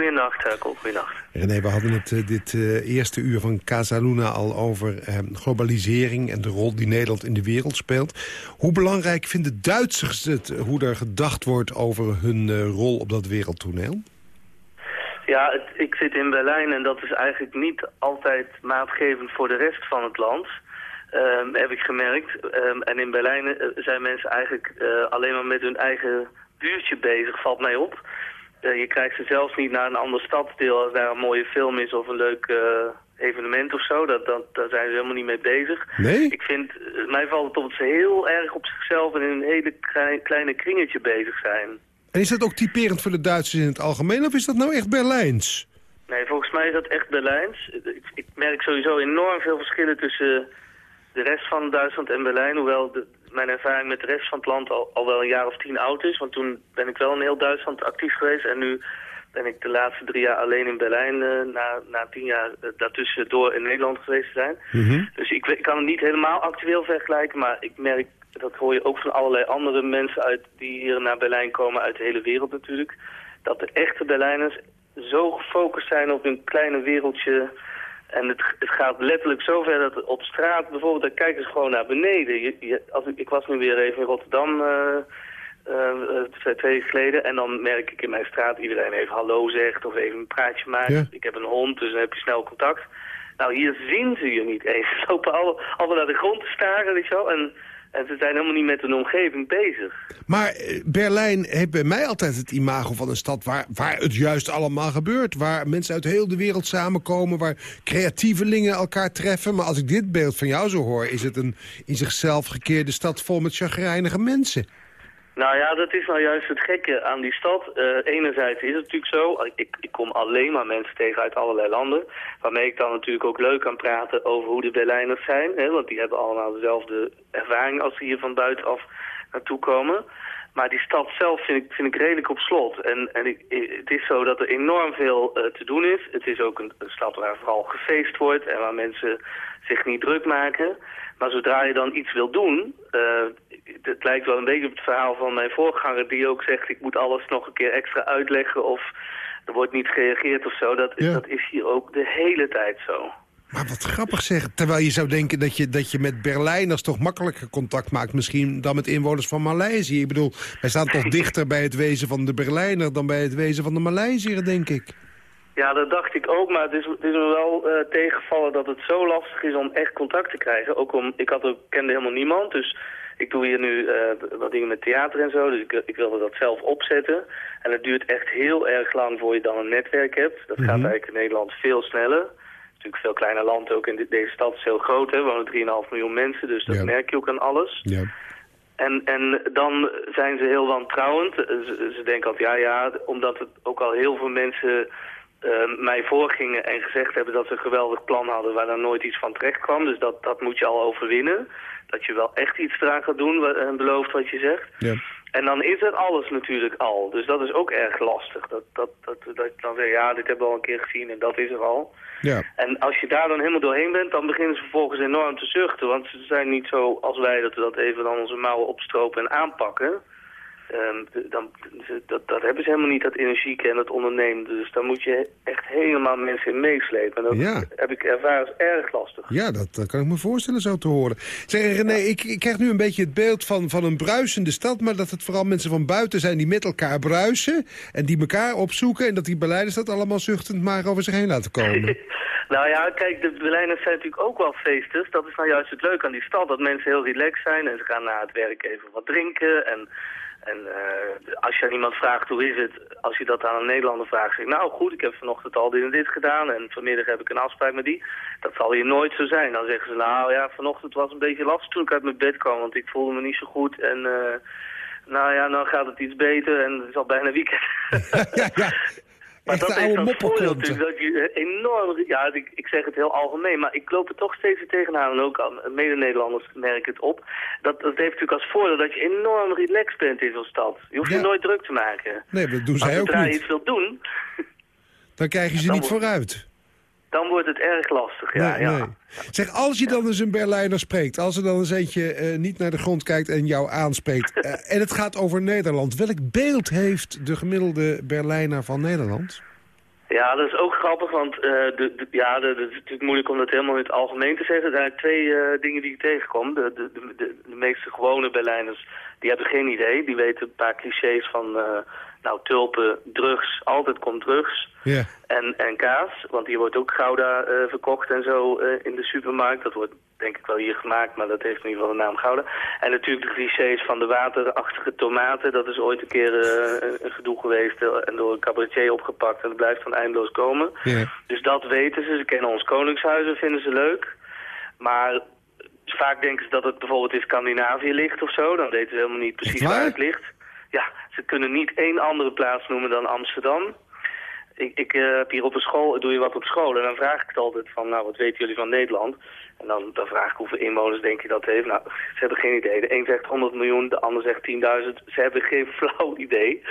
Speaker 9: Goeienacht, Herkel. Goeienacht.
Speaker 3: René, we hadden het eh, dit eh, eerste uur van Casa Luna al over eh, globalisering... en de rol die Nederland in de wereld speelt. Hoe belangrijk vinden Duitsers het, eh, hoe er gedacht wordt over hun eh, rol op dat wereldtoneel?
Speaker 9: Ja, het- ik zit in Berlijn en dat is eigenlijk niet altijd maatgevend voor de rest van het land. Ehm, heb ik gemerkt. Ehm, en in Berlijn eh, zijn mensen eigenlijk eh, alleen maar met hun eigen buurtje bezig, valt mij op. Eh, je krijgt ze zelfs niet naar een ander stadsdeel als daar een mooie film is of een leuk eh, evenement of zo. Dat, dat, daar zijn ze helemaal niet mee bezig.
Speaker 3: Nee?
Speaker 9: Ik vind, eh, mij valt het op dat ze heel erg op zichzelf en in een hele klein, kleine kringetje bezig zijn.
Speaker 3: En is dat ook typerend voor de Duitsers in het algemeen... of is dat nou echt Berlijns?
Speaker 9: Nee, volgens mij is dat echt Berlijns. Ik, ik merk sowieso enorm veel verschillen tussen de rest van Duitsland en Berlijn. Hoewel de, mijn ervaring met de rest van het land al, al wel een jaar of tien oud is. Want toen ben ik wel in heel Duitsland actief geweest. En nu ben ik de laatste drie jaar alleen in Berlijn eh, na, na tien jaar uh, daartussen door in Nederland geweest te zijn.
Speaker 3: Mm -hmm.
Speaker 9: Dus ik, ik, kan het niet helemaal actueel vergelijken, maar ik merk, dat hoor je ook van allerlei andere mensen uit die hier naar Berlijn komen uit de hele wereld natuurlijk, dat de echte Berlijners zo gefocust zijn op hun kleine wereldje. En het, het gaat letterlijk zover dat op straat bijvoorbeeld, daar kijken ze gewoon naar beneden. Je, je, als ik, ik was nu weer even in Rotterdam uh, uh, twee weken geleden en dan merk ik in mijn straat iedereen even hallo zegt of even een praatje maakt. Ja. Ik heb een hond, dus dan heb je snel contact. Nou, hier zien ze je niet eens. Ze lopen allemaal, allemaal naar de grond te staren, weet je wel. En, en ze zijn helemaal niet met hun omgeving bezig.
Speaker 3: Maar eh, Berlijn heeft bij mij altijd het imago van een stad... Waar, waar het juist allemaal gebeurt. Waar mensen uit heel de wereld samenkomen. Waar creatievelingen elkaar treffen. Maar als ik dit beeld van jou zo hoor... is het een in zichzelf gekeerde stad vol met chagrijnige mensen.
Speaker 9: Nou ja, dat is nou juist het gekke aan die stad. Uh, enerzijds is het natuurlijk zo, ik, ik kom alleen maar mensen tegen uit allerlei landen. Waarmee ik dan natuurlijk ook leuk kan praten over hoe de Berlijners zijn. Hè, want die hebben allemaal dezelfde ervaring als ze hier van buitenaf naartoe komen. Maar die stad zelf vind ik, vind ik redelijk op slot. En, en ik, het is zo dat er enorm veel eh, te doen is. Het is ook een, een stad waar vooral gefeest wordt en waar mensen zich niet druk maken. Maar zodra je dan iets wil doen, eh, het lijkt wel een beetje op het verhaal van mijn voorganger die ook zegt ik moet alles nog een keer extra uitleggen of er wordt niet gereageerd of zo. Dat,
Speaker 3: Ja.
Speaker 9: dat is hier ook de hele tijd zo.
Speaker 3: Maar wat grappig zeg. Terwijl je zou denken dat je, dat je met Berlijners toch makkelijker contact maakt... misschien dan met inwoners van Maleisië. Ik bedoel, wij staan toch dichter bij het wezen van de Berlijner... dan bij het wezen van de Maleisiër, denk ik.
Speaker 9: Ja, dat dacht ik ook, maar het is, het is me wel eh, tegengevallen dat het zo lastig is om echt contact te krijgen. Ook om, ik had ook, kende helemaal niemand, dus ik doe hier nu eh, wat dingen met theater en zo, dus ik, ik wilde dat zelf opzetten. En het duurt echt heel erg lang voor je dan een netwerk hebt. Dat gaat eigenlijk in Nederland veel sneller. Het is natuurlijk een veel kleiner land, ook in de- deze stad is heel groot, hè. er wonen 3,5 miljoen mensen, dus dat
Speaker 3: Ja.
Speaker 9: merk je ook aan alles.
Speaker 3: Ja.
Speaker 9: En, en dan zijn ze heel wantrouwend. Ze, ze denken altijd, ja, ja, omdat het ook al heel veel mensen eh, mij voorgingen en gezegd hebben dat ze een geweldig plan hadden waar dan nooit iets van terecht kwam. Dus dat, dat moet je al overwinnen. Dat je wel echt iets eraan gaat doen en belooft wat je zegt.
Speaker 3: Ja.
Speaker 9: En dan is er alles natuurlijk al. Dus dat is ook erg lastig. Dat, dat, dat, dan zegt, ja, dit hebben we al een keer gezien en dat is er al.
Speaker 3: Ja.
Speaker 9: En als je daar dan helemaal doorheen bent, dan beginnen ze vervolgens enorm te zuchten. Want ze zijn niet zo als wij dat we dat even dan onze mouwen opstropen en aanpakken. Ehm, dan, dat, dat hebben ze helemaal niet, dat energieke en dat ondernemen. Dus daar moet je echt helemaal mensen in meeslepen. En dat
Speaker 3: Ja.
Speaker 9: heb ik ervaren als erg lastig.
Speaker 3: Ja, dat, dat kan ik me voorstellen zo te horen. Zeg, René, ik, ik krijg nu een beetje het beeld van, van een bruisende stad... maar dat het vooral mensen van buiten zijn die met elkaar bruisen... en die elkaar opzoeken en dat die Berlijners dat allemaal zuchtend maar over zich heen laten komen.
Speaker 9: Nou ja, kijk, de Berlijners zijn natuurlijk ook wel feesters. Dat is nou juist het leuke aan die stad, dat mensen heel relaxed zijn en ze gaan na het werk even wat drinken. En, en eh, als je aan iemand vraagt hoe is het, als je dat aan een Nederlander vraagt, zeg nou goed, ik heb vanochtend al dit en dit gedaan en vanmiddag heb ik een afspraak met die. Dat zal hier nooit zo zijn. Dan zeggen ze, nou ja, vanochtend was een beetje lastig toen ik uit mijn bed kwam, want ik voelde me niet zo goed en... eh, nou ja, nou gaat het iets beter en het is al bijna weekend.
Speaker 3: ja, ja.
Speaker 9: Maar dat is het voordeel natuurlijk, dat je enorm... Ja, ik, ik zeg het heel algemeen, maar ik loop er toch steeds weer tegenaan. En ook mede-Nederlanders merk het op. Dat, dat heeft natuurlijk als voordeel dat je enorm relaxed bent in zo'n stad. Je hoeft
Speaker 3: Ja.
Speaker 9: je nooit druk te maken.
Speaker 3: Nee, dat doen zij ook
Speaker 9: zodra je
Speaker 3: niet.
Speaker 9: iets wilt doen,
Speaker 3: Dan krijg je ze niet vooruit.
Speaker 9: Dan wordt het erg lastig. Ja,
Speaker 3: nee,
Speaker 9: ja.
Speaker 3: nee. Zeg, als je dan eens een Berlijner spreekt... als er dan eens eentje eh, niet naar de grond kijkt en jou aanspreekt... eh, en het gaat over Nederland... welk beeld heeft de gemiddelde Berlijner van Nederland?
Speaker 9: Ja, dat is ook grappig, want eh, de, de- ja, het is natuurlijk moeilijk om dat helemaal in het algemeen te zeggen. Er zijn twee dingen die ik tegenkom. De, de, de, de, de meeste gewone Berlijners, die hebben geen idee. Die weten een paar clichés van, nou, tulpen, drugs, altijd komt drugs.
Speaker 3: Ja.
Speaker 9: En, en kaas, want hier wordt ook Gouda eh, verkocht en zo eh, in de supermarkt. Dat wordt denk ik wel hier gemaakt, maar dat heeft in ieder geval de naam Gouda. En natuurlijk de clichés van de waterachtige tomaten. Dat is ooit een keer eh, een, gedoe geweest en door een cabaretier opgepakt. En dat blijft dan eindeloos komen.
Speaker 3: Ja.
Speaker 9: Dus dat weten ze. Ze kennen ons koningshuis en vinden ze leuk. Maar vaak denken ze dat het bijvoorbeeld in Scandinavië ligt of zo. Dan weten ze helemaal niet precies
Speaker 3: waar
Speaker 9: het ligt. Ja, ze kunnen niet één andere plaats noemen dan Amsterdam. Ik, ik eh, heb hier op een school, doe je wat op school en dan vraag ik het altijd van, nou wat weten jullie van Nederland? En dan, dan vraag ik hoeveel inwoners denk je dat heeft. Nou, ze hebben geen idee. De een zegt 100 miljoen, de ander zegt 10.000. Ze hebben geen flauw idee.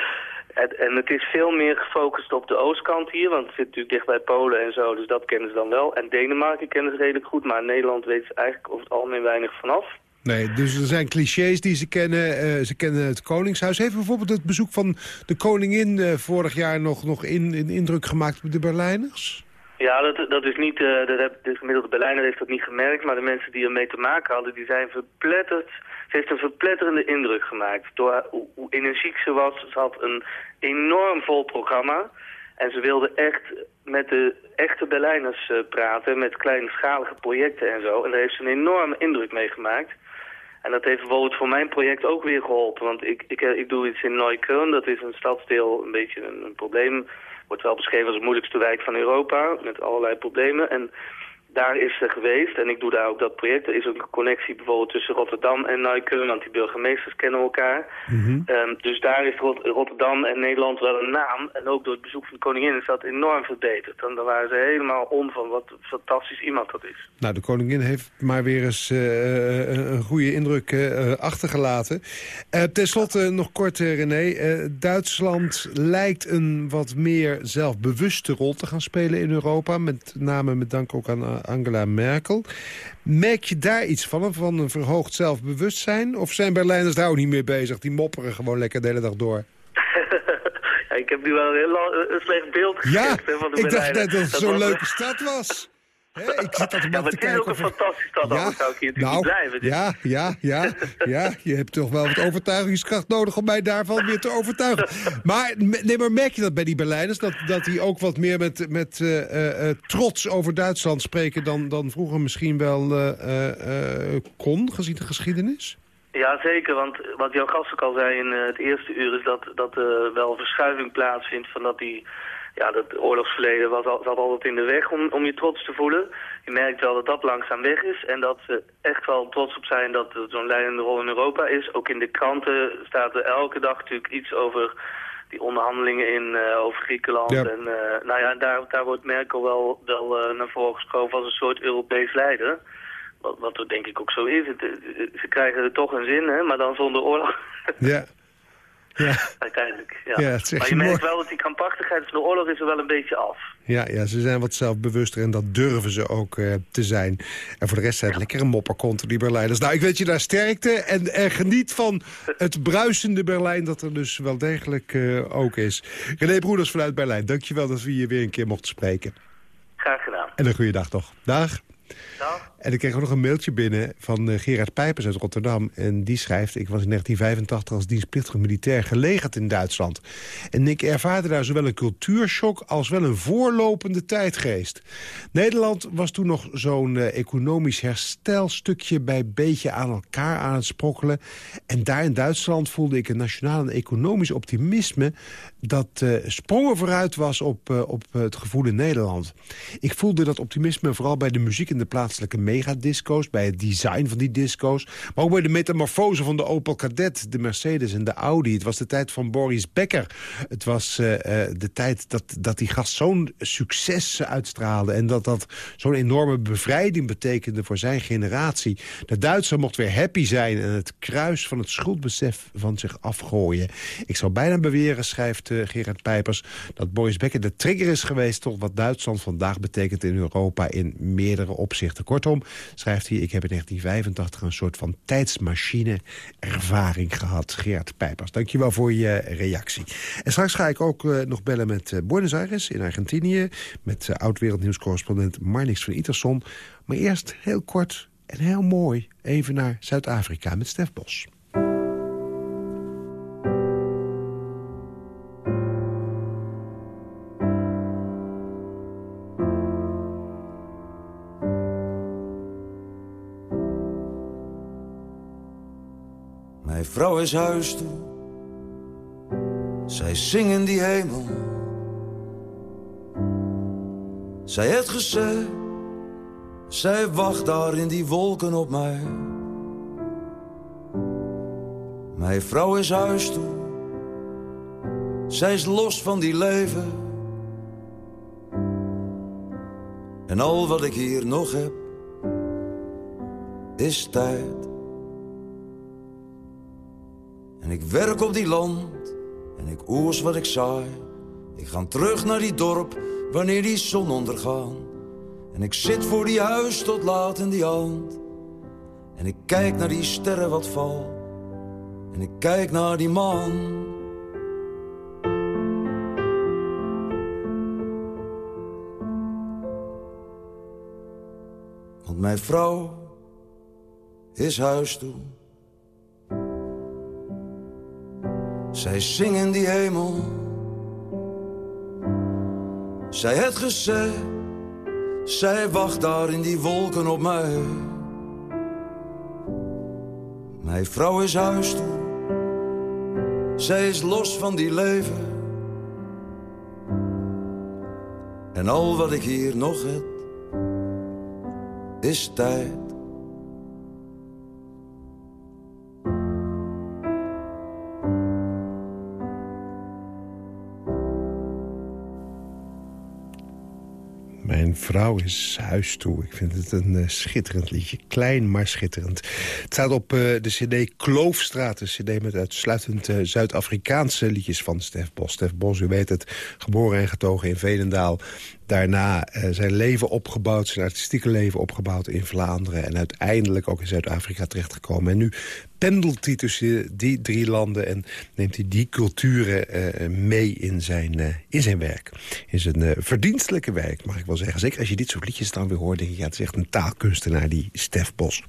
Speaker 9: En, en het is veel meer gefocust op de oostkant hier, want het zit natuurlijk dicht bij Polen en zo, dus dat kennen ze dan wel. En Denemarken kennen ze redelijk goed, maar Nederland weet ze eigenlijk over het algemeen weinig vanaf.
Speaker 3: Nee, dus er zijn clichés die ze kennen. eh, ze kennen het Koningshuis. Heeft bijvoorbeeld het bezoek van de koningin eh, vorig jaar nog, nog in, in indruk gemaakt op de Berlijners?
Speaker 9: Ja, dat, dat is niet, eh, dat de gemiddelde Berlijner heeft dat niet gemerkt, maar de mensen die ermee te maken hadden, die zijn verpletterd. Ze heeft een verpletterende indruk gemaakt door hoe, hoe energiek ze was. Ze had een enorm vol programma en ze wilde echt met de echte Berlijners praten, met kleinschalige projecten en zo. En daar heeft ze een enorme indruk mee gemaakt. En dat heeft bijvoorbeeld voor mijn project ook weer geholpen. Want ik, ik, eh, ik doe iets in Neukölln. Dat is een stadsdeel, een beetje een, probleem. Wordt wel beschreven als de moeilijkste wijk van Europa. Met allerlei problemen. En daar is ze geweest en ik doe daar ook dat project. Er is ook een connectie bijvoorbeeld tussen Rotterdam en Neukölln, want die burgemeesters kennen elkaar.
Speaker 3: Mhm.
Speaker 9: Ehm, dus daar is Rot- Rotterdam en Nederland wel een naam. En ook door het bezoek van de koningin is dat enorm verbeterd. En daar waren ze helemaal om van wat fantastisch iemand dat is.
Speaker 3: Nou, de koningin heeft maar weer eens eh, een een goede indruk eh, achtergelaten. Eh Ten slotte nog kort, eh, René. Eh, Duitsland lijkt een wat meer zelfbewuste rol te gaan spelen in Europa. Met name met dank ook aan eh, Angela Merkel. Merk je daar iets van, van een verhoogd zelfbewustzijn? Of zijn Berlijners daar ook niet mee bezig? Die mopperen gewoon lekker de hele dag door.
Speaker 9: Ja, ik heb nu wel een heel lang, een slecht beeld
Speaker 3: Ja,
Speaker 9: van de
Speaker 3: ik dacht net dat het zo'n leuke stad was. Ik zit altijd
Speaker 9: Ja,
Speaker 3: maar
Speaker 9: het is ook een fantastische stad, anders zou ik hier natuurlijk
Speaker 3: nou,
Speaker 9: blijven. Dus-
Speaker 3: Ja, ja, ja, ja. Je hebt toch wel wat overtuigingskracht nodig om mij daarvan weer te overtuigen. Maar, nee, maar merk je dat bij die Berlijners? Dat, dat die ook wat meer met, met eh, eh, eh, trots over Duitsland spreken... dan, dan vroeger misschien wel kon, gezien de geschiedenis?
Speaker 9: Ja, zeker. Want wat jouw gast ook al zei in het eerste uur... is dat, dat er wel verschuiving plaatsvindt van dat die... Ja, dat oorlogsverleden was al, zat altijd in de weg om, om je trots te voelen. Je merkt wel dat dat langzaam weg is. En dat ze echt wel trots op zijn dat er zo'n leidende rol in Europa is. Ook in de kranten staat er elke dag natuurlijk iets over die onderhandelingen in, eh, over Griekenland.
Speaker 3: Ja.
Speaker 9: En eh, nou ja, daar, daar wordt Merkel wel, wel eh, naar voren geschoven als een soort Europees leider. Wat, wat denk ik ook zo is. Het, ze krijgen er toch een zin, hè, maar dan zonder oorlog.
Speaker 3: Ja. Ja,
Speaker 9: Uiteindelijk, ja. Maar
Speaker 3: je
Speaker 9: merkt wel dat die krampachtigheid van de oorlog is er wel een beetje af.
Speaker 3: ja, ja, ze zijn wat zelfbewuster en dat durven ze ook eh, te zijn. En voor de rest zijn het lekkere mopperkonten, die Berlijners. Nou, ik wens je daar sterkte en, en geniet van het bruisende Berlijn... dat er dus wel degelijk eh, ook is. René Broeders vanuit Berlijn, dankjewel dat we hier weer een keer mochten spreken.
Speaker 9: Graag gedaan.
Speaker 3: En een goede dag toch. Dag.
Speaker 9: Dag.
Speaker 3: En ik kreeg ook nog een mailtje binnen van eh, Gerard Pijpers uit Rotterdam. En die schrijft, ik was in 1985 als dienstplichtig militair gelegerd in Duitsland. En ik ervaarde daar zowel een cultuurshock als wel een voorlopende tijdgeest. Nederland was toen nog zo'n eh, economisch herstelstukje bij beetje aan elkaar aan het sprokkelen. En daar in Duitsland voelde ik een nationaal en economisch optimisme... dat eh, sprongen vooruit was op, op het gevoel in Nederland. Ik voelde dat optimisme vooral bij de muziek in de plaatselijke megadisco's... bij het design van die disco's... maar ook bij de metamorfose van de Opel Kadett, de Mercedes en de Audi. Het was de tijd van Boris Becker. Het was eh, eh, de tijd dat, dat die gast zo'n succes uitstraalde... en dat dat zo'n enorme bevrijding betekende voor zijn generatie. De Duitser mocht weer happy zijn en het kruis van het schuldbesef van zich afgooien. Ik zou bijna beweren, schrijft eh, Gerard Pijpers... dat Boris Becker de trigger is geweest tot wat Duitsland vandaag betekent in Europa in meerdere opzichten. Kortom, schrijft hij, ik heb in 1985 een soort van tijdsmachine ervaring gehad. Gerard Pijpers, dankjewel voor je reactie. En straks ga ik ook eh, nog bellen met eh, Buenos Aires in Argentinië... met uh, oud-wereldnieuwscorrespondent Marnix van Iterson. Maar eerst heel kort en heel mooi even naar Zuid-Afrika met Stef Bos.
Speaker 10: Huis toe. Zij zingen die hemel. Zij heeft gezegd. Zij wacht daar in die wolken op mij. Mijn vrouw is huis toe. Zij is los van die leven. En al wat ik hier nog heb, is tijd. En ik werk op die land en ik oers wat ik saai. Ik ga terug naar die dorp wanneer die zon ondergaan. En ik zit voor die huis tot laat in die hand. En ik kijk naar die sterren wat val. En ik kijk naar die man. Want mijn vrouw is huis toe. Zij zingen die hemel. Zij het gezegd. Zij wacht daar in die wolken op mij. Mijn vrouw is huis toe. Zij is los van die leven. En al wat ik hier nog heb, is tijd.
Speaker 3: Is huis toe. Ik vind het een eh, schitterend liedje. Klein, maar schitterend. Het staat op eh, de cd Kloofstraat. Een cd met uitsluitend eh, Zuid-Afrikaanse liedjes van Stef Bos. Stef Bos, u weet het, geboren en getogen in Veenendaal. Daarna zijn leven opgebouwd, zijn artistieke leven opgebouwd in Vlaanderen... en uiteindelijk ook in Zuid-Afrika terechtgekomen. En nu pendelt hij tussen die drie landen... en neemt hij die culturen uh, mee in zijn, uh, in zijn werk. In zijn verdienstelijke werk, mag ik wel zeggen. Zeker als je dit soort liedjes dan weer hoort... denk je, ja, het is echt een taalkunstenaar, die Stef Bos.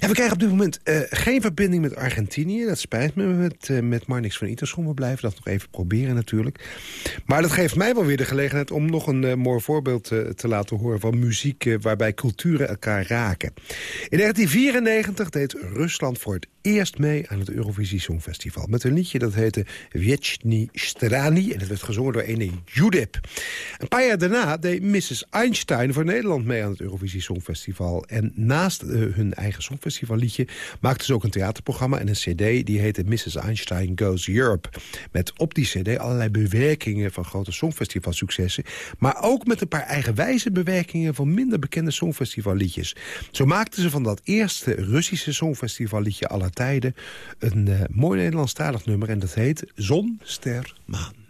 Speaker 3: Ja, we krijgen op dit moment geen verbinding met Argentinië. Dat spijt me met, met Marnix van Iterschom. We blijven dat nog even proberen natuurlijk. Maar dat geeft mij wel weer de gelegenheid... om nog een mooi voorbeeld te laten horen van muziek... waarbij culturen elkaar raken. In 1994 deed Rusland voor het eerst mee aan het Eurovisie Songfestival. Met een liedje dat heette Wieczny Strani. En dat werd gezongen door ene Judip. Een paar jaar daarna deed Mrs. Einstein voor Nederland mee aan het Eurovisie Songfestival. En naast hun eigen songfestivalliedje maakten ze ook een theaterprogramma en een cd. Die heette Mrs. Einstein Goes Europe. Met op die cd allerlei bewerkingen van grote songfestivalsuccessen. Maar ook met een paar eigenwijze bewerkingen van minder bekende songfestivalliedjes. Zo maakten ze van dat eerste Russische songfestivalliedje aller tijden. Een uh, mooi Nederlandstalig nummer en dat heet Zon, Ster, Maan.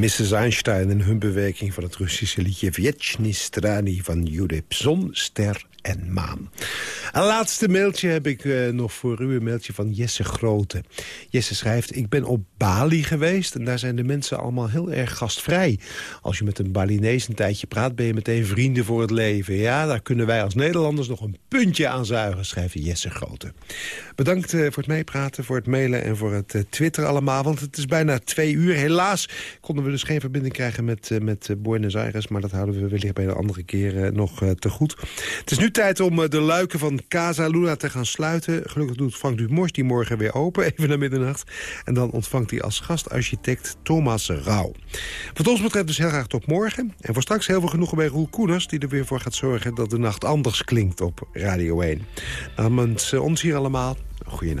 Speaker 3: Mrs. Einstein en hun bewerking van het Russische liedje Vjechny Strani van Judip. Zon, ster en maan. Een laatste mailtje heb ik eh, nog voor u, een mailtje van Jesse Grote. Jesse schrijft, ik ben op Bali geweest en daar zijn de mensen allemaal heel erg gastvrij. Als je met een Balinees een tijdje praat, ben je meteen vrienden voor het leven. Ja, daar kunnen wij als Nederlanders nog een puntje aan zuigen, schrijft Jesse Grote. Bedankt eh, voor het meepraten, voor het mailen en voor het uh, twitteren allemaal, want het is bijna twee uur. Helaas konden we dus geen verbinding krijgen met, met Buenos Aires, maar dat houden we wellicht bij een andere keer nog te goed. Het is nu tijd om de luiken van Casa Luna te gaan sluiten. Gelukkig doet Frank Dumors die morgen weer open, even na middernacht. En dan ontvangt hij als gastarchitect Thomas Rauw. Wat ons betreft dus heel graag tot morgen. En voor straks heel veel genoegen bij Roel Koeners... die er weer voor gaat zorgen dat de nacht anders klinkt op Radio 1. Namens ons hier allemaal, een